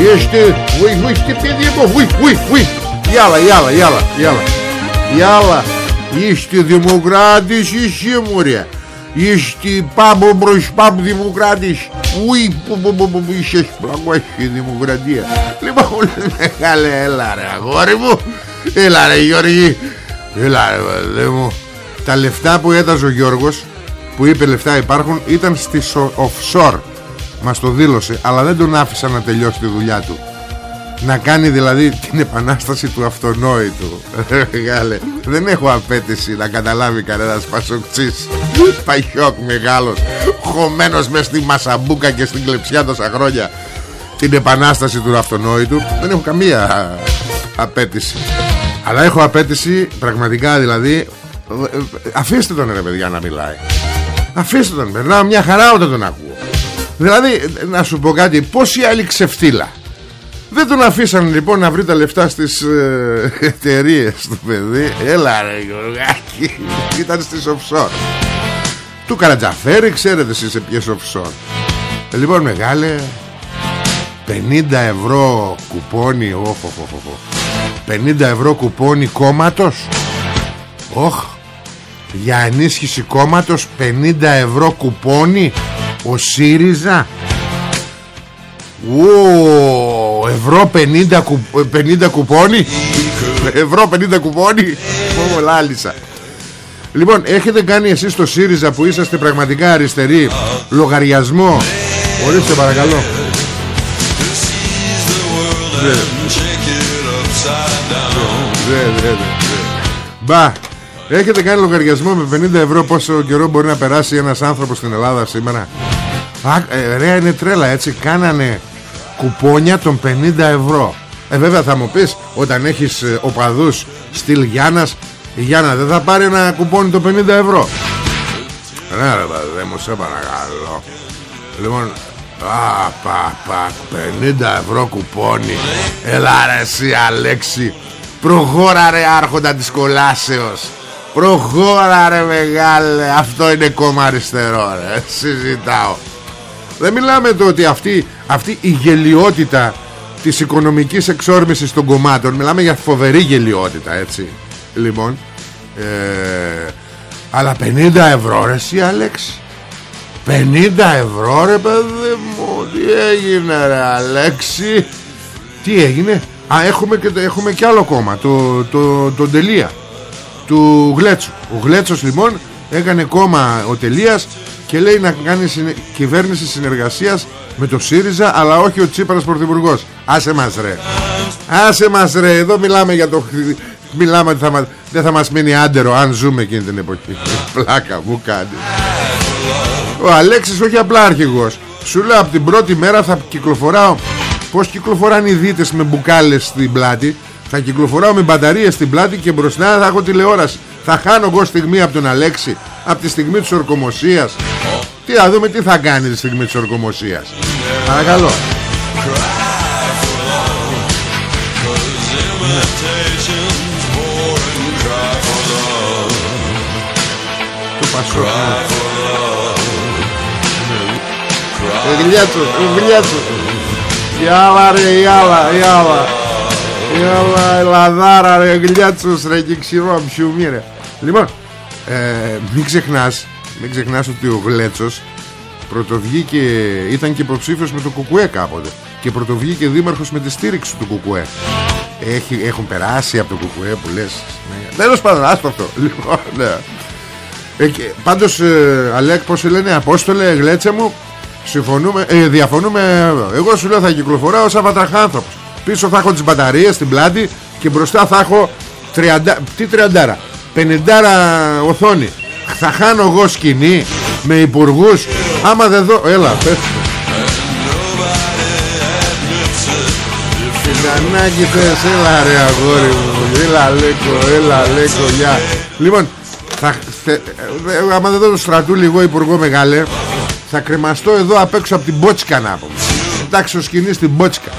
Είστε, βοηθήστε παιδιά μου, βοηθήστε, βοηθήστε. Γιαλα γιαλα γιαλα γιαλα γιαλα Είστε δημοκράτης ή σίγουροι. Είστε πάμε μπρος πάμε δημοκράτης. Ουι που που που που είσαι σπλακώσει η δημοκρατία. Λοιπόν μεγάλε έλα ρε αγόρι μου. Έλα ρε Γιώργη. Έλα ρε βαδέ μου. Τα λεφτά που έδαζε ο Γιώργος που είπε λεφτά υπάρχουν ήταν στις offshore. Μας το δήλωσε αλλά δεν τον άφησαν να τελειώσει τη δουλειά του να κάνει δηλαδή την επανάσταση του αυτονόητου. *laughs* Μεγάλε Δεν έχω απέτηση να καταλάβει κανένας πασοκτσής. Παχιόκ μεγάλος Χωμένος μες στη Μασαμπούκα και στην κλεψιά τόσα χρόνια. Την επανάσταση του αυτονόητου. Δεν έχω καμία απέτηση. Αλλά έχω απέτηση πραγματικά δηλαδή Αφήστε τον ρε παιδιά να μιλάει. Αφήστε τον Περνάω μια χαρά όταν τον ακούω. Δηλαδή να σου πω κάτι Πόσοι άλλοι ξεφτύλα δεν τον αφήσαν λοιπόν να βρει τα λεφτά στις ε, εταιρείες του παιδί. Έλα ρε Γιωργάκη Ήταν στις offshore. Του Καρατζαφέρη ξέρετε εσείς σε ποιες offshore. Ε, Λοιπόν μεγάλε 50 ευρώ κουπόνι οχ, οχ, οχ, 50 ευρώ κουπόνι κόμματος. Όχ Για ενίσχυση κόμματος 50 ευρώ κουπόνι Ο ΣΥΡΙΖΑ. Ω, ευρώ 50, κου, 50 κουπόνι. Ευρώ 50 κουπόνι. Ω, λάλησα. Λοιπόν, έχετε κάνει εσείς το ΣΥΡΙΖΑ που είσαστε πραγματικά αριστεροί; Λογαριασμό. Ορίστε παρακαλώ. Μπα. Έχετε κάνει λογαριασμό με 50 ευρώ πόσο καιρό μπορεί να περάσει ένας άνθρωπος στην Ελλάδα σήμερα; Α, ε, ρε είναι τρέλα έτσι Κάνανε κουπόνια των 50 ευρώ. Ε βέβαια θα μου πεις Όταν έχεις ε, οπαδούς στυλ Γιάννας Η Γιάννα δεν θα πάρει ένα κουπόνι των 50 ευρώ. Ναι ρε παιδί μου σε παρακαλώ. Λοιπόν Α, πα, πα, 50 ευρώ κουπόνι. Έλα ρε εσύ Αλέξη. Προχώρα ρε άρχοντα της κολάσεως. Προχώρα ρε μεγάλε. Αυτό είναι κόμμα αριστερό ρε. Συζητάω Δεν μιλάμε το ότι αυτή, αυτή η γελιότητα Της οικονομικής εξόρμησης των κομμάτων Μιλάμε για φοβερή γελιότητα έτσι. Λοιπόν ε, Αλλά 50 ευρώ ρε εσύ Αλέξη 50 ευρώ ρε παιδί μου Τι έγινε ρε Αλέξη. Τι έγινε; Α έχουμε και, έχουμε και άλλο κόμμα Το, το, το Τελεία Του Γλέτσου. Ο Γλέτσος λοιπόν έκανε κόμμα ο Τελείας Και λέει να κάνει συνε... κυβέρνηση συνεργασίας Με το ΣΥΡΙΖΑ Αλλά όχι ο Τσίπρας πρωθυπουργός. Άσε μας ρε. Άσε μας ρε. Εδώ μιλάμε για το Μιλάμε ότι θα μας... δεν θα μας μείνει άντερο Αν ζούμε εκείνη την εποχή. *laughs* Πλάκα μου κάνει. Ο Αλέξης όχι απλά αρχηγός. Σου λέω από την πρώτη μέρα θα κυκλοφοράω Πως κυκλοφοράνε οι δίτες με μπουκάλες στην πλάτη; Θα κυκλοφοράω με μπαταρίες στην πλάτη Και μπροστά θα έχω τηλεόραση. Θα χάνω εγώ στιγμή από τον Αλέξη Από τη στιγμή της ορκομοσίας. Τι θα δούμε τι θα κάνει τη στιγμή της ορκομοσίας. Παρακαλώ. Του Πασόκ. Ο Γλιάτσος, ο Γλιάτσος Γιάλα ρε, γιάλα, γιάλα Γιάλα, ελαδάρα ρε, Γλιάτσος ρε και ξηρό ψιουμί ρε. Λοιπόν, ε, μην ξεχνάς Μην ξεχνάς ότι ο Γλέτσος πρωτοβγήκε, ήταν και υποψήφιος με το Κουκουέ κάποτε και πρωτοβγήκε δήμαρχος με τη στήριξη του Κουκουέ. Έχει, έχουν περάσει από το Κουκουέ που λες. Ναι. Τέλος πάντων, άστο αυτό. *laughs* Λοιπόν, ναι. Ε, και, πάντως, ε, Αλέκ, πώς σε λένε, Απόστολε, γλέτσε μου, συμφωνούμε, ε, διαφωνούμε. Εγώ σου λέω θα κυκλοφοράω σαν βατραχάνθρωπος. Πίσω θα έχω τις μπαταρίες στην πλάτη και μπροστά θα έχω 30, τι 30, 50 οθόνη. Θα χάνω εγώ σκηνή με υπουργούς. Άμα δεν δω, έλα, πες. Την ανάγκη θες, έλα ρε αγόρι μου, έλα λέκο, έλα λέκο, γεια. Λοιπόν, θα, θε, ε, άμα δεν δω το στρατού λίγο υπουργό μεγάλε, θα κρεμαστώ εδώ απ' έξω από την Μπότσικα να πούμε. Εντάξει, ο σκηνής στην Μπότσικα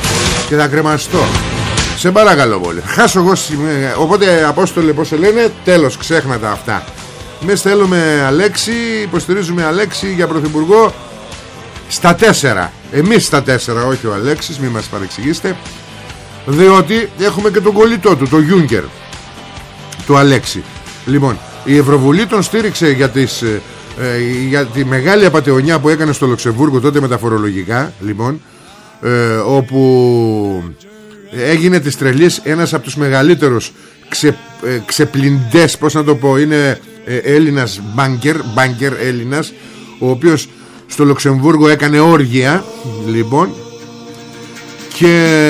και θα κρεμαστώ. Σε παρακαλώ πολύ. Χάσω εγώ σημαία. Οπότε, Απόστολε, πώς σε λένε, τέλος, ξέχνα τα αυτά. Εμείς θέλουμε Αλέξη, υποστηρίζουμε Αλέξη για πρωθυπουργό στα τέσσερα. Εμείς στα τέσσερα, όχι ο Αλέξης, μην μας παρεξηγήσετε. Διότι έχουμε και τον κολλητό του, το Γιούγκερ, του Αλέξη. Λοιπόν, η Ευρωβουλή τον στήριξε για, τις, ε, ε, για τη μεγάλη απαταιωνιά που έκανε στο Λουξεμβούργο τότε με τα φορολογικά, λοιπόν, ε, όπου έγινε της τρελής ένας από τους μεγαλύτερους ξε, ε, ξεπλυντές, πώς να το πω, είναι ε, Έλληνας μπάνκερ, μπάνκερ Έλληνας, ο οποίος στο Λουξεμβούργο έκανε όργια, λοιπόν, και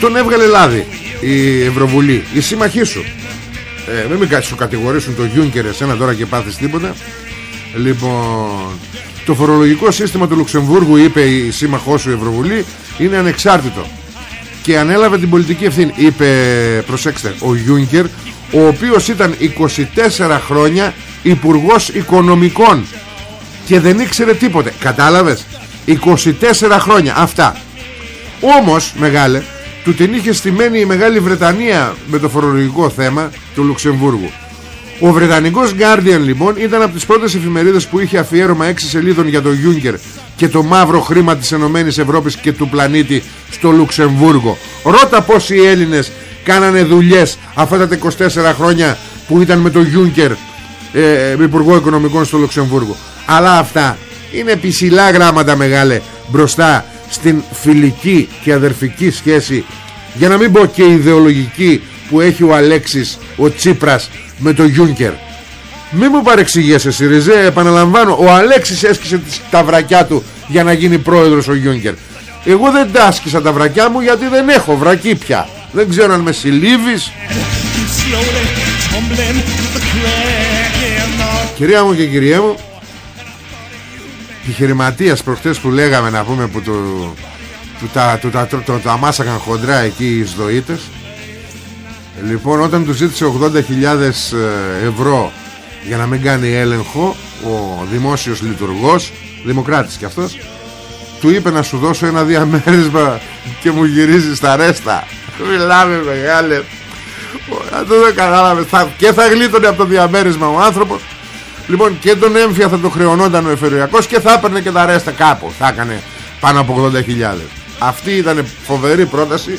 τον έβγαλε λάδι η Ευρωβουλή, η σύμμαχή σου. Ε, μην μην σου κατηγορήσουν το Γιούνκερ εσένα τώρα και πάθεις τίποτα. Λοιπόν, το φορολογικό σύστημα του Λουξεμβούργου, είπε η σύμμαχός σου η Ευρωβουλή, είναι ανεξάρτητο. Και ανέλαβε την πολιτική ευθύνη. Είπε, προσέξτε, ο Γιούνκερ, ο οποίος ήταν 24 χρόνια Υπουργός Οικονομικών και δεν ήξερε τίποτε. Κατάλαβες; 24 χρόνια αυτά. Όμως, μεγάλε, του την είχε στημένη η Μεγάλη Βρετανία με το φορολογικό θέμα του Λουξεμβούργου. Ο Βρετανικός Guardian λοιπόν ήταν από τις πρώτες εφημερίδες που είχε αφιέρωμα 6 σελίδων για το Juncker και το μαύρο χρήμα της Ενωμένης Ευρώπης και του πλανήτη στο Λουξεμβούργο. Ρώτα πως οι Έλληνες κάνανε δουλειές αυτά τα 24 χρόνια που ήταν με το Juncker ε, Υπουργό Οικονομικών στο Λουξεμβούργο. Αλλά αυτά είναι ψηλά γράμματα μεγάλε μπροστά στην φιλική και αδερφική σχέση για να μην πω και ιδεολογική που έχει ο Αλέξης ο Τσίπρας με το Γιούνκερ. Μη μου παρεξηγέσαι Σιριζέ επαναλαμβάνω ο Αλέξης έσκησε τα βρακιά του για να γίνει πρόεδρος ο Γιούνκερ. Εγώ δεν τα άσκησα τα βρακιά μου γιατί δεν έχω βρακί πια. Δεν ξέρω αν με συλλήβεις. Κυρία μου και κυρία μου επιχειρηματίας προχτές που λέγαμε να πούμε που το, του τα, του τα, το, το, το αμάσακαν χοντρά εκεί οι σδοήτες λοιπόν όταν τους ζήτησε 80.000 ε, ευρώ για να μην κάνει έλεγχο ο δημόσιος λειτουργός δημοκράτης κι αυτός του είπε να σου δώσω ένα διαμέρισμα και μου γυρίζει στα ρέστα. Μιλάμε μεγάλε. Αυτό δεν κατάλαβες. Και θα γλίτωνε από το διαμέρισμα ο άνθρωπος. Λοιπόν και τον έμφυα θα το χρεωνόταν ο εφερειακός και θα έπαιρνε και τα ρέστα κάπου. Θα έκανε πάνω από 80.000. Αυτή ήταν φοβερή πρόταση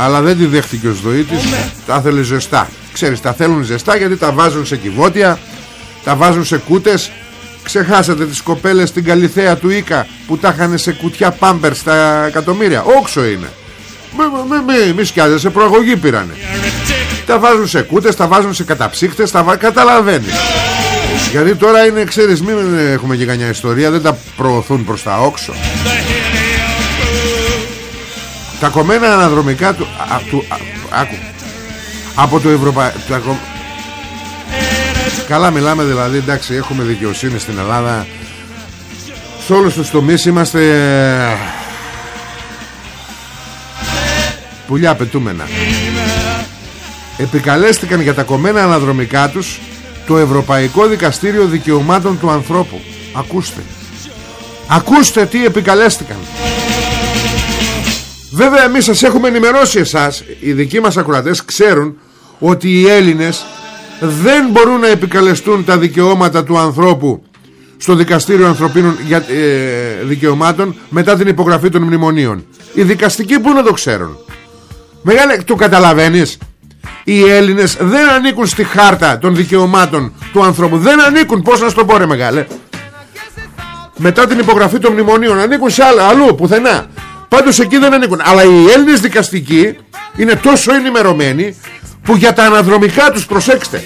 αλλά δεν τη δέχτηκε ο Σδοήτης Τα θέλει ζεστά. Ξέρεις τα θέλουν ζεστά γιατί τα βάζουν σε κυβότια Τα βάζουν σε κούτες. Ξεχάσατε τις κοπέλες στην Καλυθέα του Ίκα Που τα είχαν σε κουτιά πάμπερ στα εκατομμύρια. Όξο είναι. Μη, μη, μη, μη σκιάζεσαι προαγωγή πήρανε. Τα βάζουν σε κούτες Τα βάζουν σε καταψύχτες Τα βα... καταλαβαίνεις. Γιατί τώρα είναι, ξέρεις, μην έχουμε και κανιά ιστορία, δεν τα προωθούν προς τα όξο. Τα κομμένα αναδρομικά του, α, του άκου, από το Ευρωπαϊκό... Καλά μιλάμε δηλαδή, εντάξει, έχουμε δικαιοσύνη στην Ελλάδα. Σε όλους τους τομείς είμαστε... Πουλιά πετούμενα. Επικαλέστηκαν για τα κομμένα αναδρομικά τους το Ευρωπαϊκό Δικαστήριο Δικαιωμάτων του Ανθρώπου ακούστε ακούστε τι επικαλέστηκαν βέβαια εμείς σας έχουμε ενημερώσει εσάς. Οι δικοί μας ακροατές ξέρουν ότι οι Έλληνες δεν μπορούν να επικαλεστούν τα δικαιώματα του ανθρώπου στο Δικαστήριο Ανθρωπίνων ε, Δικαιωμάτων μετά την υπογραφή των μνημονίων. Οι δικαστικοί που να το ξέρουν; Μεγάλε, το καταλαβαίνεις; Οι Έλληνες δεν ανήκουν στη χάρτα των δικαιωμάτων του ανθρώπου. Δεν ανήκουν. Πως να στο πω ρε μεγάλε; Μετά την υπογραφή των μνημονίων ανήκουν σε άλλα, αλλού, πουθενά. Πάντως εκεί δεν ανήκουν. Αλλά οι Έλληνες δικαστικοί είναι τόσο ενημερωμένοι που για τα αναδρομικά τους προσέξτε.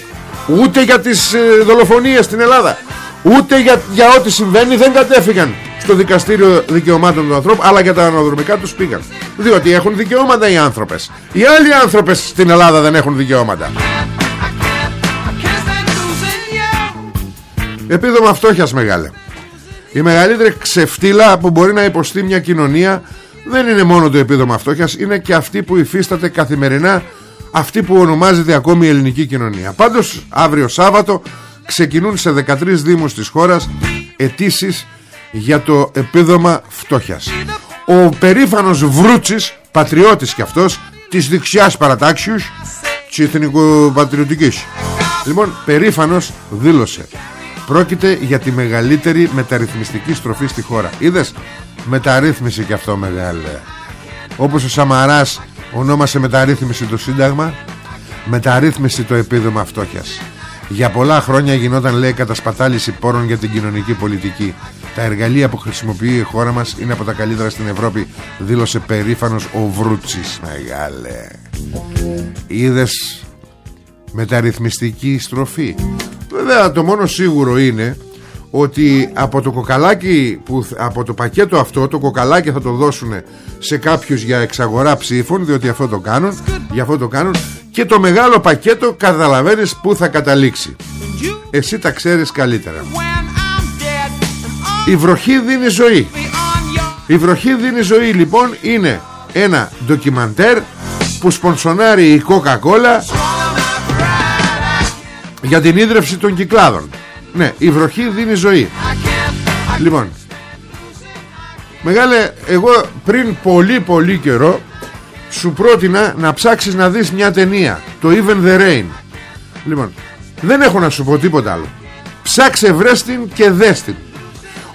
Ούτε για τις ε, δολοφονίες στην Ελλάδα, ούτε για, για ό,τι συμβαίνει δεν κατέφυγαν στο δικαστήριο δικαιωμάτων του ανθρώπου, αλλά για τα αναδρομικά τους πήγαν. Διότι έχουν δικαιώματα οι άνθρωπες. Οι άλλοι άνθρωπες στην Ελλάδα δεν έχουν δικαιώματα. Επίδομα φτώχειας μεγάλε. Η μεγαλύτερη ξεφτύλα που μπορεί να υποστεί μια κοινωνία δεν είναι μόνο το επίδομα φτώχειας, είναι και αυτή που υφίσταται καθημερινά αυτή που ονομάζεται ακόμη η ελληνική κοινωνία. Πάντως αύριο Σάββατο ξεκινούν σε 13 δήμους της χώρας αιτήσεις για το επίδομα φτώχειας. Ο περήφανος Βρούτσης, πατριώτης κι αυτός, της δεξιάς παρατάξιους της εθνικοπατριωτικής. Λοιπόν, περήφανος δήλωσε Πρόκειται για τη μεγαλύτερη μεταρρυθμιστική στροφή στη χώρα. Είδες; Μεταρρύθμιση και αυτό μεγάλε. Όπως ο Σαμαράς ονόμασε μεταρρύθμιση το Σύνταγμα Μεταρρύθμιση το επίδομα φτώχειας. Για πολλά χρόνια γινόταν λέει κατασπατάληση πόρων για την κοινωνική πολιτική. Τα εργαλεία που χρησιμοποιεί η χώρα μας είναι από τα καλύτερα στην Ευρώπη Δήλωσε περήφανος ο Βρούτσης Μεγάλε. Είδες μεταρρυθμιστική στροφή; Βέβαια το μόνο σίγουρο είναι ότι από το κοκαλάκι που, από το πακέτο αυτό το κοκαλάκι θα το δώσουν σε κάποιους για εξαγορά ψήφων διότι αυτό το κάνουν για αυτό το κάνουν και το μεγάλο πακέτο καταλαβαίνεις που θα καταλήξει. Εσύ τα ξέρεις καλύτερα. Η βροχή δίνει ζωή. Η βροχή δίνει ζωή λοιπόν είναι ένα ντοκιμαντέρ που σπονσονάρει η Coca-Cola για την ίδρυυση των κυκλάδων. Ναι η βροχή δίνει ζωή. Λοιπόν μεγάλε εγώ πριν πολύ πολύ καιρό σου πρότεινα να ψάξεις να δεις μια ταινία το Even the Rain. Λοιπόν δεν έχω να σου πω τίποτα άλλο. Ψάξε βρες την και δες την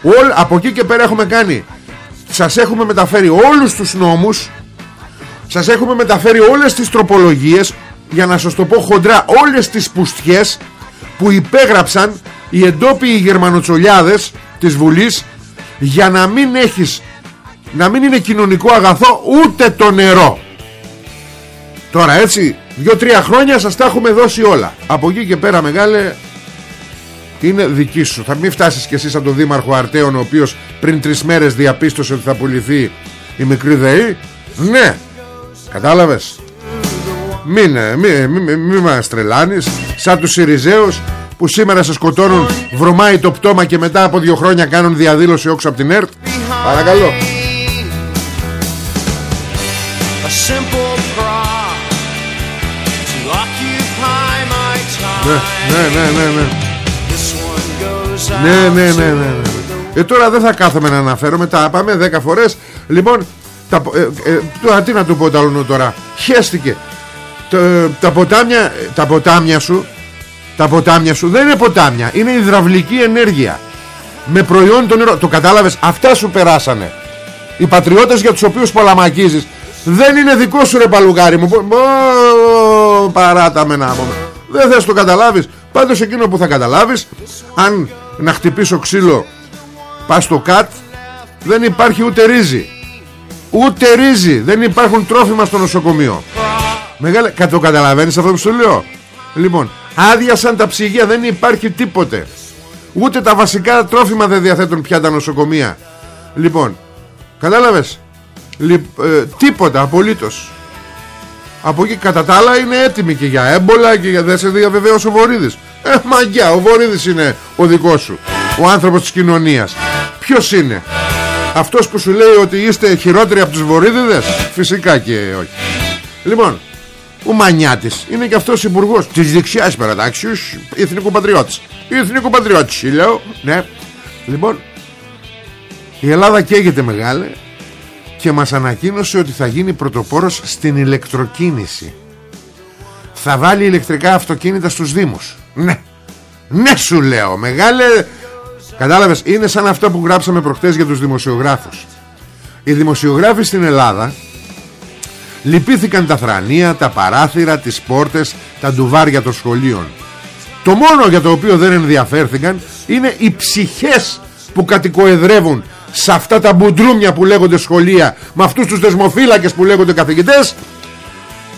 Όλ, από εκεί και πέρα έχουμε κάνει σας έχουμε μεταφέρει όλους τους νόμους σας έχουμε μεταφέρει όλες τις τροπολογίες για να σας το πω χοντρά όλες τις πουστιές που υπέγραψαν οι εντόπιοι γερμανοτσολιάδες της Βουλής για να μην έχεις να μην είναι κοινωνικό αγαθό ούτε το νερό. Τώρα έτσι δυο-τρία χρόνια σας τα έχουμε δώσει όλα. Από εκεί και πέρα μεγάλε είναι δική σου. Θα μην φτάσεις κι εσύ σαν τον Δήμαρχο Αρτέων ο οποίος πριν τρεις μέρες διαπίστωσε ότι θα πουληθεί η μικρή ΔΕΗ. Ναι κατάλαβες μην, ε, μην, μην, μην μας τρελάνεις. Σαν τους Σιριζέους που σήμερα σε σκοτώνουν Βρωμάει το πτώμα και μετά από δύο χρόνια κάνουν διαδήλωση όξω από την ΕΡΤ. Παρακαλώ. Ναι, ναι, ναι, ναι, ναι. Ναι, ναι, ναι, ναι, ναι. Ε, τώρα δεν θα κάθομαι να αναφέρω Τα πάμε δέκα φορές. Λοιπόν τα, ε, ε, τώρα, τι να του πω τώρα. Χέστηκε τα, ποτάμια, τα ποτάμια σου τα ποτάμια σου δεν είναι ποτάμια είναι υδραυλική ενέργεια. Με προϊόν το νερό το κατάλαβες αυτά σου περάσανε. Οι πατριώτες για τους οποίους πολαμακίζεις δεν είναι δικό σου ρε παλουγάρι μου. Παράτα με να δεν θες το καταλάβεις. Πάντως εκείνο που θα καταλάβεις αν να χτυπήσω ξύλο πας στο κατ δεν υπάρχει ούτε ρύζι. Ούτε ρύζι. Δεν υπάρχουν τρόφιμα στο νοσοκομείο Μεγάλε, το καταλαβαίνεις αυτό που σου λέω; Λοιπόν, άδειασαν τα ψυγεία Δεν υπάρχει τίποτε. Ούτε τα βασικά τρόφιμα δεν διαθέτουν πια τα νοσοκομεία. Λοιπόν, κατάλαβες; Λι, ε, Τίποτα απολύτως. Από εκεί κατά τα άλλα είναι έτοιμοι και για έμπολα Και για δεν σε διαβεβαίως ο Βορύδης. Ε μαγιά, ο Βορύδης είναι ο δικός σου Ο άνθρωπος της κοινωνίας. Ποιος είναι; Αυτός που σου λέει ότι είστε χειρότεροι από τους Βορύδιδες; Φυσικά και όχι. Λοιπόν ο Μανιάτης είναι και αυτός υπουργός της δεξιάς παρατάξεως Εθνικού Πατριώτης. Εθνικού Πατριώτης λέω ναι. Λοιπόν η Ελλάδα καίγεται μεγάλη και μας ανακοίνωσε ότι θα γίνει πρωτοπόρος στην ηλεκτροκίνηση. Θα βάλει ηλεκτρικά αυτοκίνητα στους Δήμους. Ναι. Ναι σου λέω μεγάλε. Κατάλαβες είναι σαν αυτό που γράψαμε προχτές για τους δημοσιογράφους. Οι δημοσιογράφοι στην Ελλάδα Λυπήθηκαν τα θρανία, τα παράθυρα, τις πόρτες, τα ντουβάρια των σχολείων. Το μόνο για το οποίο δεν ενδιαφέρθηκαν είναι οι ψυχές που κατοικοεδρεύουν σε αυτά τα μπουντρούμια που λέγονται σχολεία με αυτούς τους δεσμοφύλακες που λέγονται καθηγητές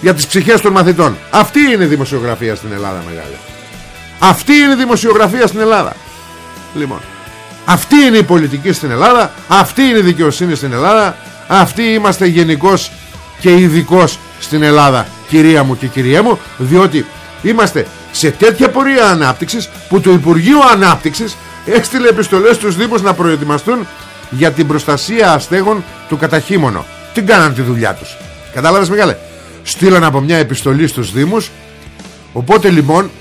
για τις ψυχές των μαθητών. Αυτή είναι η δημοσιογραφία στην Ελλάδα μεγάλη αυτή είναι η δημοσιογραφία στην Ελλάδα. Λοιπόν αυτή είναι η πολιτική στην Ελλάδα αυτή είναι η δικαιοσύνη στην Ελλάδα αυτοί είμαστε γενικώς και ειδικώ στην Ελλάδα κυρία μου και κυρία μου διότι είμαστε σε τέτοια πορεία ανάπτυξης που το Υπουργείο Ανάπτυξης έστειλε επιστολές στους Δήμους να προετοιμαστούν για την προστασία αστέγων του καταχύμωνο. Τι κάναν τη δουλειά τους. Κατάλαβες μεγάλε. Στείλαν από μια επιστολή στους Δήμους. Οπότε λοιπόν,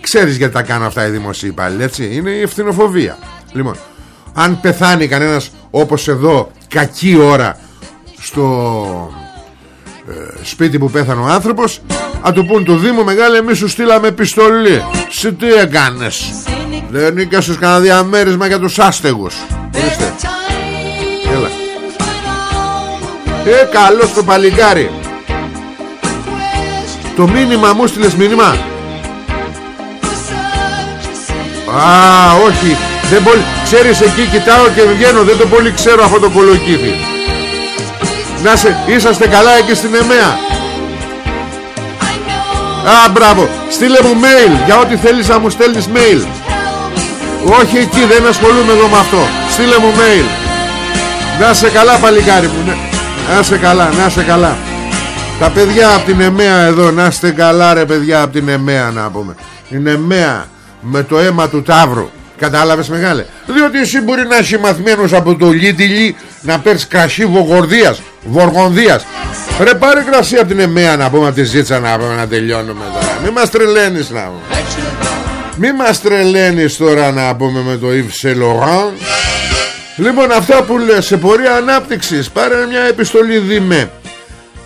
ξέρεις γιατί τα κάνουν αυτά οι δημοσίοι πάλι έτσι; Είναι η ευθυνοφοβία. Λοιπόν, αν πεθάνει κανένας όπως εδώ κακή ώρα στο ε, σπίτι που πέθανε ο άνθρωπος Α του πούν του Δήμου μεγάλε εμείς σου στείλαμε επιστολή Σε τι έκανες; Δεν νίκασες κανένα διαμέρισμα για τους άστεγους Ορίστε. Έλα. Ε καλώς το παλικάρι. Το μήνυμα μου στείλες μήνυμα. Α όχι. Δεν πολύ... Ξέρεις εκεί κοιτάω και βγαίνω. Δεν το πολύ ξέρω αυτό το κολοκύθι Να σε, είσαστε καλά εκεί στην ΕΜΕΑ. Α μπράβο. Στείλε μου mail Για ό,τι θέλεις να μου στέλνεις mail. Όχι εκεί δεν ασχολούμαι εδώ με αυτό. Στείλε μου mail. Να σε καλά παλικάρι μου ναι. Να σε καλά Να σε καλά. Τα παιδιά από την ΕΜΕΑ εδώ Να είστε καλά ρε παιδιά από την ΕΜΕΑ να πούμε. Είναι ΕΜΕΑ Με το αίμα του Ταύρου. Κατάλαβες μεγάλε. Διότι εσύ μπορεί να είσαι μαθημένος από το Λίτιλι Να παίρνεις κρασί βογορδίας Βοργονδίας. Ρε πάρε κρασί από την ΕΜΕΑ να πούμε από τη ζήτσα να πούμε να τελειώνουμε τώρα. Μη μας τρελαίνεις να πούμε. Μη μας τρελαίνεις τώρα να πούμε με το Yves Saint Laurent. Λοιπόν αυτά που λες σε πορεία ανάπτυξης Πάρε μια επιστολή δime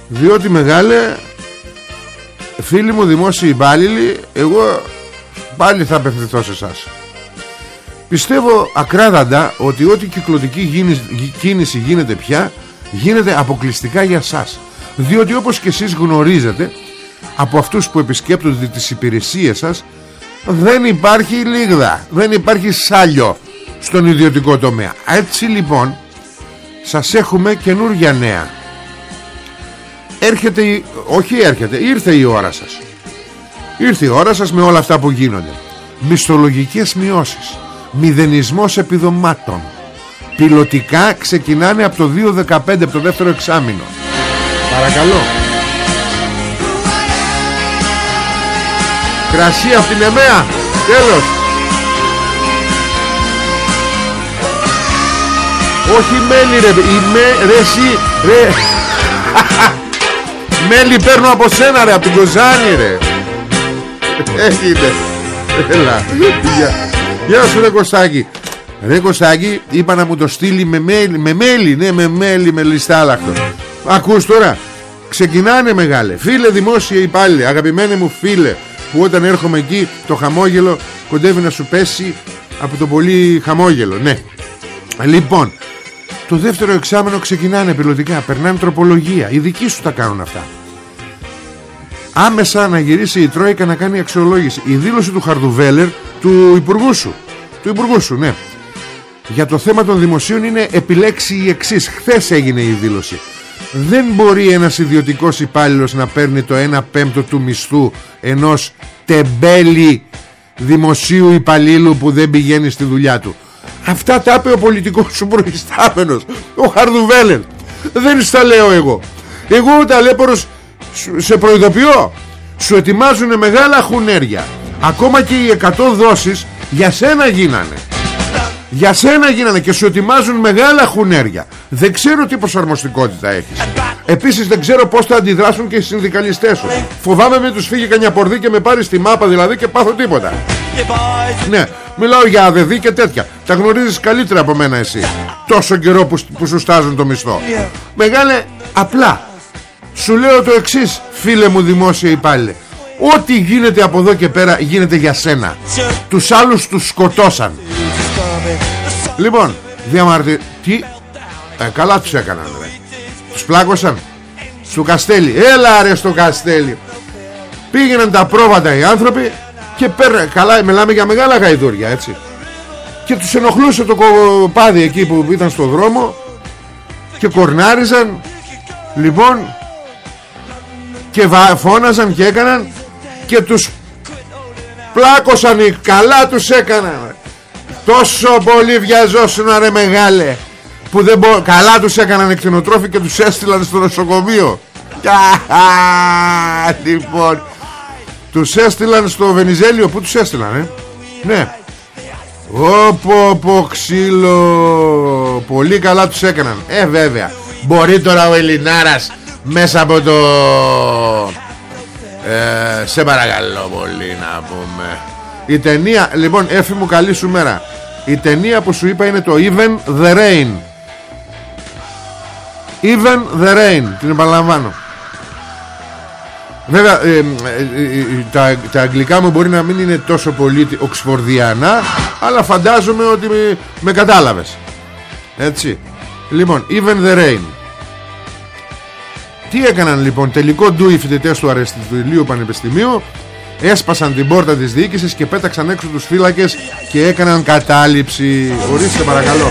Διότι μεγάλε Φίλοι μου δημόσιοι υπάλληλοι Εγώ πάλι θα απευθυνθώ σε εσάς Πιστεύω ακράδαντα ότι ό,τι κυκλωτική κίνηση γίνεται πια γίνεται αποκλειστικά για σας. Διότι όπως και εσείς γνωρίζετε από αυτούς που επισκέπτονται τις υπηρεσίες σας δεν υπάρχει λίγδα δεν υπάρχει σάλιο στον ιδιωτικό τομέα. Έτσι λοιπόν σας έχουμε καινούργια νέα. Έρχεται όχι έρχεται ήρθε η ώρα σας. Ήρθε η ώρα σας με όλα αυτά που γίνονται. Μισθολογικές μειώσεις μηδενισμός επιδομάτων. Πιλωτικά ξεκινάνε από το 2015 από το δεύτερο εξάμεινο. Παρακαλώ. Κρασί από την ΕΜΕΑ. Τέλος. Όχι μέλι ρε η με, ρε εσύ ρε. *laughs* Μέλι παίρνω από σένα ρε από την Κοζάνη ρε. Έγινε έλα *laughs* Γεια σου ρε Κωστάκη. Ρε Κωστάκη είπα να μου το στείλει με μέλι Με μέλι ναι με μέλι με λιστάλακτο Ακούς τώρα. Ξεκινάνε μεγάλε. Φίλε δημόσια υπάλληλοι Αγαπημένοι μου φίλε Που όταν έρχομαι εκεί το χαμόγελο Κοντεύει να σου πέσει Από το πολύ χαμόγελο. Ναι. Λοιπόν Το δεύτερο εξάμενο ξεκινάνε πιλωτικά. Περνάνε τροπολογία. Οι δικοί σου τα κάνουν αυτά Άμεσα να γυρίσει η Τρόικα να κάνει αξιολόγηση. Η δήλωση του Χαρδουβέλερ του Υπουργού σου. Του Υπουργού σου ναι. Για το θέμα των δημοσίων είναι επιλέξει η εξής. Χθες έγινε η δήλωση. Δεν μπορεί ένας ιδιωτικός υπάλληλος Να παίρνει το 1 πέμπτο του μισθού Ενός τεμπέλη Δημοσίου υπαλλήλου Που δεν πηγαίνει στη δουλειά του. Αυτά τα είπε ο πολιτικός σου προϊστάμενος Ο Χαρδουβέλερ Δεν στα λέω εγώ. Εγώ ο ταλέπορος σε προειδοποιώ. Σου ετοιμάζουν μεγάλα χουνέρια. Ακόμα και οι 100 δόσεις για σένα γίνανε. Για σένα γίνανε και σου ετοιμάζουν μεγάλα χουνέρια. Δεν ξέρω τι προσαρμοστικότητα έχεις. Επίσης δεν ξέρω πως θα αντιδράσουν και οι συνδικαλιστές σου. Φοβάμαι με τους φύγει κανιά πορδί και με πάρει στη μάπα δηλαδή και πάθω τίποτα. Ναι, μιλάω για αδεδί και τέτοια. Τα γνωρίζεις καλύτερα από μένα εσύ. Τόσο καιρό που, που σου στάζουν το μισθό. Μεγάλε, απλά Σου λέω το εξής φίλε μου δημόσια υπάλληλε. Ό,τι γίνεται από εδώ και πέρα γίνεται για σένα. Τους άλλους τους σκοτώσαν. Λοιπόν Διαμαρτι... Τι; Ε, Καλά τους έκαναν ρε. Τους πλάκωσαν. Στο Καστέλι. Έλα ρε στο Καστέλι. Πήγαιναν τα πρόβατα οι άνθρωποι Και πέρα Καλά μιλάμε για μεγάλα γαϊδούρια έτσι. Και τους ενοχλούσε το κοπάδι εκεί που ήταν στο δρόμο και κορνάριζαν. Λοιπόν και βα- φώναζαν και έκαναν και τους πλάκωσαν οι καλά τους έκαναν. Τόσο πολύ βιαζόσουνα ρε μεγάλε που δεν μπο... καλά τους έκαναν εκτινοτρόφοι και τους έστειλαν στο νοσοκομείο. Α, λοιπόν. Τους έστειλαν στο Βενιζέλιο. Πού τους έστειλαν ε; Ναι. Όπο πω ξύλο. Πολύ καλά τους έκαναν. Ε βέβαια. Μπορεί τώρα ο Ελληνάρας Μέσα από το ε, Σε παρακαλώ πολύ να πούμε. Η ταινία Λοιπόν έφη μου καλή σου μέρα. Η ταινία που σου είπα είναι το Even the Rain. Even the Rain Την επαναλαμβάνω. Βέβαια ε, ε, ε, ε, τα, τα αγγλικά μου μπορεί να μην είναι τόσο πολύ τι- οξφορδιανά Αλλά φαντάζομαι ότι με, με κατάλαβες. Έτσι. Λοιπόν Even the Rain Τι έκαναν λοιπόν Τελικό ντου οι φοιτητές του Αριστοτελείου Πανεπιστημίου Έσπασαν την πόρτα της διοίκησης Και πέταξαν έξω τους φύλακες Και έκαναν κατάληψη. Ορίστε παρακαλώ.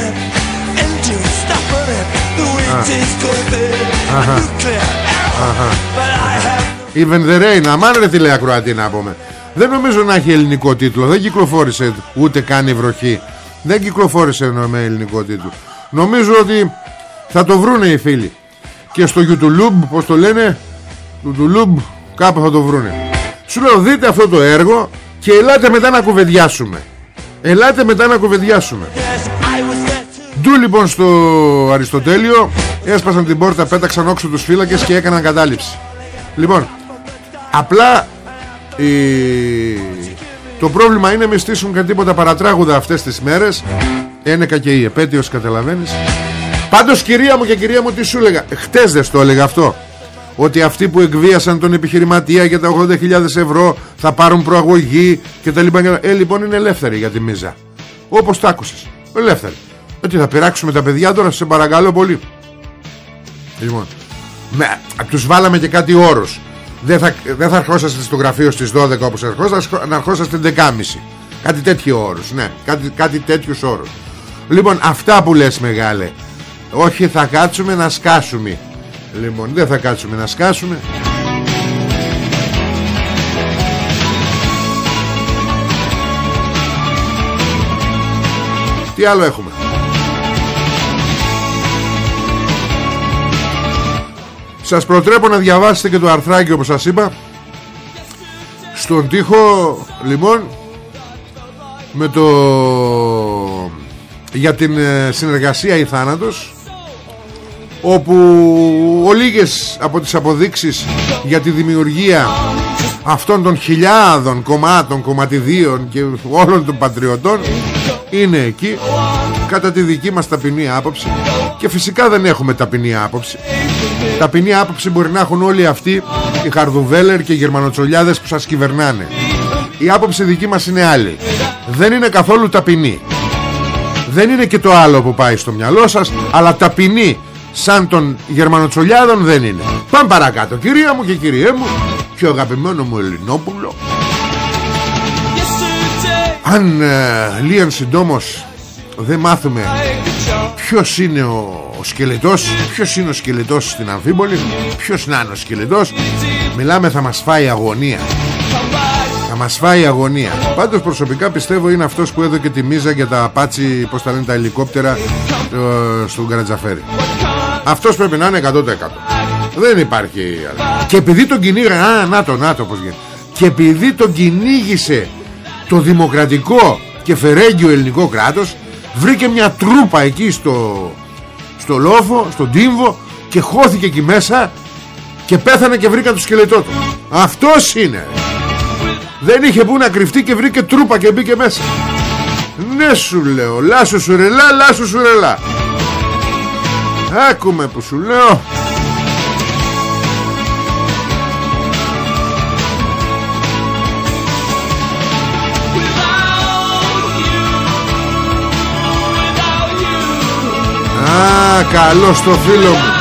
Even the rain. Αμάν ρε τηλεακροατή να πούμε. Δεν νομίζω να έχει ελληνικό τίτλο. Δεν κυκλοφόρησε ούτε καν η βροχή. Δεν κυκλοφόρησε εννοώ με ελληνικό τίτλο. Νομίζω ότι θα το βρούνε οι φίλοι Και στο YouTube Πως το λένε YouTube Κάπου θα το βρούνε. Σου λέω δείτε αυτό το έργο Και ελάτε μετά να κουβεντιάσουμε. Ελάτε μετά να κουβεντιάσουμε. Ντου λοιπόν στο Αριστοτέλειο Έσπασαν την πόρτα, πέταξαν όξω τους φύλακες Και έκαναν κατάληψη. Λοιπόν Απλά η... Το πρόβλημα είναι μη στήσουν και τίποτα παρατράγουδα αυτές τις μέρες. Ένεκα και η επέτειος καταλαβαίνεις Πάντως κυρία μου και κυρία μου τι σου έλεγα; Χτες δεν στο έλεγα αυτό. Ότι αυτοί που εκβίασαν τον επιχειρηματία για τα 80.000 ευρώ Θα πάρουν προαγωγή και τα λοιπά και τα- Ε λοιπόν είναι ελεύθεροι για τη μίζα. Όπως τα άκουσες. Ελεύθεροι Ότι θα πειράξουμε τα παιδιά τώρα σε παρακαλώ πολύ. Λοιπόν με, τους βάλαμε και κάτι όρους. Δεν θα, δεν θα ερχόσαστε στο γραφείο στις 12 όπως ερχόσαστε να ερχόσαστε 11.30 κάτι τέτοιο όρους ναι, κάτι, κάτι τέτοιους όρους. Λοιπόν αυτά που λες μεγάλε όχι θα κάτσουμε να σκάσουμε. Λοιπόν δεν θα κάτσουμε να σκάσουμε. Τι άλλο έχουμε; Σας προτρέπω να διαβάσετε και το αρθράκι όπως σας είπα. Στον τοίχο λοιπόν Με το Για την ε, συνεργασία ή θάνατος Όπου ολίγες από τις αποδείξεις Για τη δημιουργία Αυτών των χιλιάδων κομμάτων Κομματιδίων και όλων των πατριωτών Είναι εκεί Κατά τη δική μας ταπεινή άποψη. Και φυσικά δεν έχουμε ταπεινή άποψη. Ταπεινή άποψη μπορεί να έχουν όλοι αυτοί Οι χαρδουβέλερ και οι γερμανοτσολιάδες που σας κυβερνάνε. Η άποψη δική μας είναι άλλη. Δεν είναι καθόλου ταπεινή. Δεν είναι και το άλλο που πάει στο μυαλό σας Αλλά ταπεινή σαν των γερμανοτσολιάδων δεν είναι. Πάμε παρακάτω κυρία μου και κυριέ μου Και αγαπημένο μου Ελληνόπουλο. Αν ε, λίγαν συντόμως δεν μάθουμε ποιος είναι ο, ο σκελετός ποιος είναι ο σκελετός στην Αμφίμπολη ποιος να είναι ο σκελετός μιλάμε θα μας φάει αγωνία. Θα μας φάει αγωνία. Πάντως προσωπικά πιστεύω είναι αυτός που έδωκε τη μίζα για τα πάτσι πως τα λένε τα ελικόπτερα ε, στον Καρατζαφέρη αυτός πρέπει να είναι 100% δεν υπάρχει άλλο. και επειδή τον κυνήγα α να το να το πως γίνεται. Και επειδή τον κυνήγησε το δημοκρατικό και φερέγγιο ελληνικό κράτος βρήκε μια τρούπα εκεί στο, στο λόφο, στον τύμβο και χώθηκε εκεί μέσα και πέθανε και βρήκα το σκελετό του. Αυτός είναι. Δεν είχε που να κρυφτεί και βρήκε τρούπα και μπήκε μέσα. Ναι σου λέω. Λάσου σου ρελά λάσου σου ρελά άκουμε που σου λέω. Α, καλό στο φίλο μου.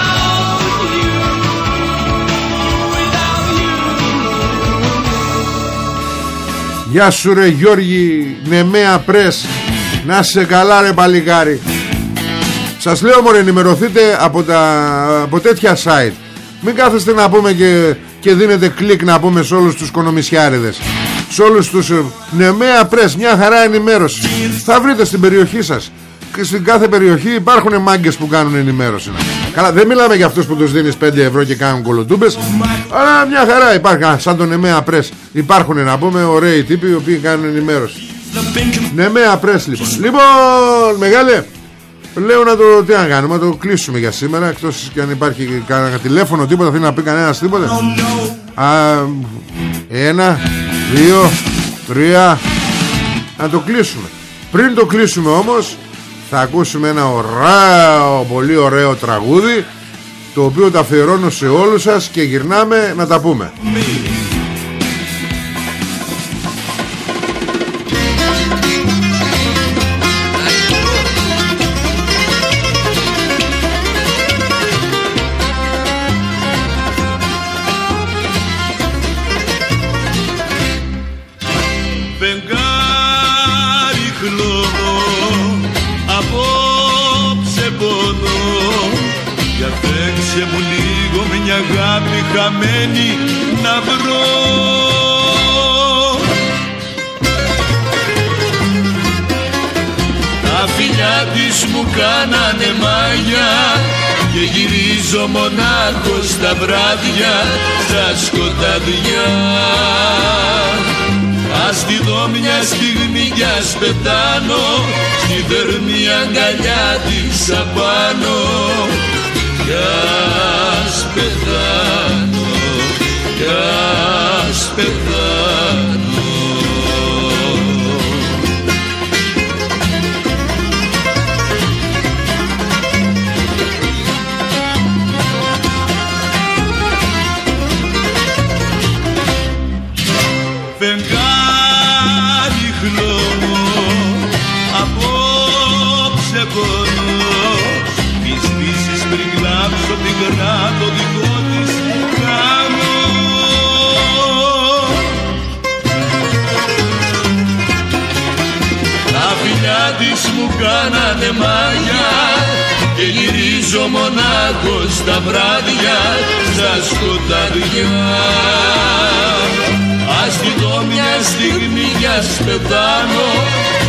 Γεια σου ρε Γιώργη Νεμέα Πρες. Να σε καλά ρε παλικάρι Σας λέω μωρέ ενημερωθείτε από, τα, από τέτοια site. Μην κάθεστε να πούμε και, και δίνετε κλικ να πούμε σε όλους τους κονομισιάριδες. Σε όλους τους ε, νεμαία πρες Μια χαρά ενημέρωση. Θα βρείτε στην περιοχή σας. Και στην κάθε περιοχή υπάρχουν μάγκες που κάνουν ενημέρωση. Καλά δεν μιλάμε για αυτούς που τους δίνεις 5 ευρώ και κάνουν κολοτούμπες. Αλλά μια χαρά υπάρχει Σαν τον Εμέα Πρess Υπάρχουν να πούμε ωραίοι τύποι οι οποίοι κάνουν ενημέρωση. Ναι με απρές λοιπόν. Λοιπόν μεγάλε Λέω να το τι να κάνουμε Να το κλείσουμε για σήμερα Εκτός και αν υπάρχει κανένα τηλέφωνο τίποτα Θέλει να πει κανένας τίποτα. Α, Ένα Δύο Τρία. Να το κλείσουμε. Πριν το κλείσουμε όμως θα ακούσουμε ένα ωραίο, πολύ ωραίο τραγούδι το οποίο τα αφιερώνω σε όλους σας και γυρνάμε να τα πούμε. Φεγγάρι στιγμή κάνανε μάγια και γυρίζω μονάχος τα βράδια στα σκοτάδια. Ας τη δω μια στιγμή κι ας πεθάνω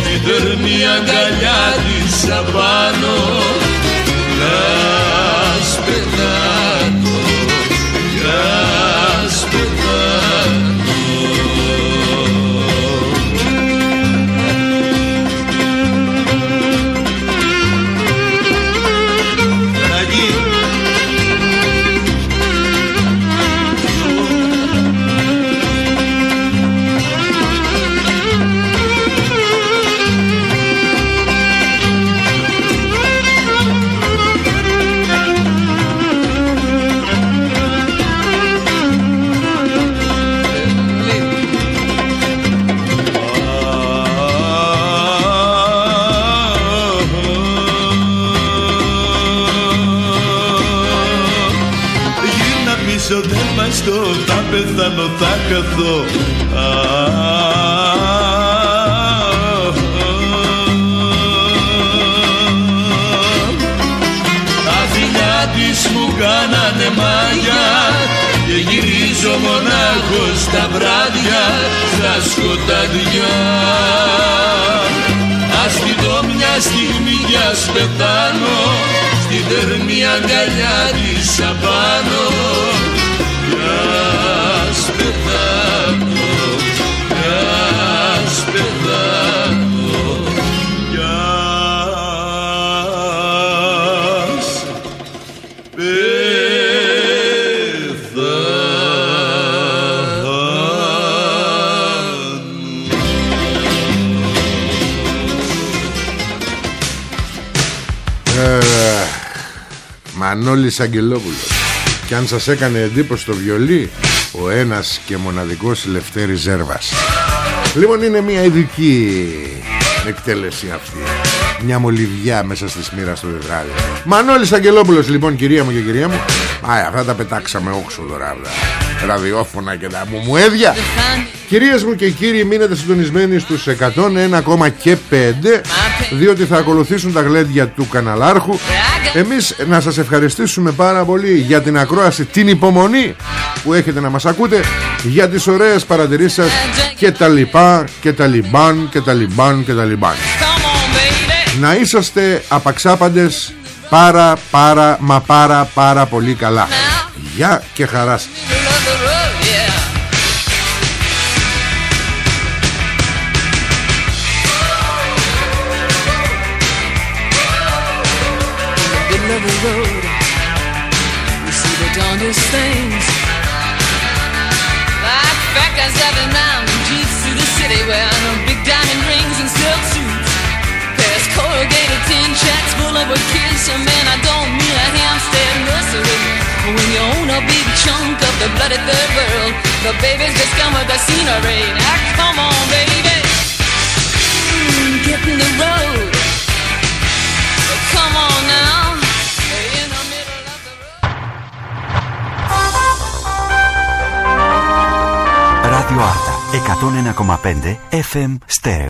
Την θερμή αγκαλιά της απάνω πεθάνω θα καθώ Τα φιλιά της μου κάνανε μάγια Και γυρίζω μονάχος τα βράδια Στα σκοτάδια. Ας τη δω μια στιγμή κι ας πεθάνω Στη θερμή αγκαλιά της απάνω Μανώλης Αγγελόπουλος. Και αν σας έκανε εντύπωση το βιολί Ο ένας και μοναδικός Λευτέρης Ζέρβας. Λοιπόν είναι μια ειδική εκτέλεση αυτή Μια μολυβιά μέσα στη σμήρα στο τετράδι Μανώλης Αγγελόπουλος λοιπόν κυρία μου και κυρία μου. Α, αυτά τα πετάξαμε όξο τώρα αυτά. ραδιόφωνα και τα μουμουέδια Κυρίες μου και κύριοι μείνετε συντονισμένοι στους 101,5 διότι θα ακολουθήσουν τα γλέντια του καναλάρχου. Εμείς να σας ευχαριστήσουμε πάρα πολύ για την ακρόαση την υπομονή που έχετε να μας ακούτε για τις ωραίες παρατηρήσεις σας και τα λοιπά και τα λιμπάν και τα λιμπάν και τα λιμπάν να είσαστε απαξάπαντες πάρα πάρα μα πάρα πάρα πολύ καλά. Γεια και χαράς. Σας a kids. And man, I don't mean a Hampstead nursery. But when you own a big chunk of the bloody third world, the babies just come with the scenery. Now come on, baby. Mm, get in the road. Come on now. In the middle of the road. Radio Άρτα 101,5 FM Stereo.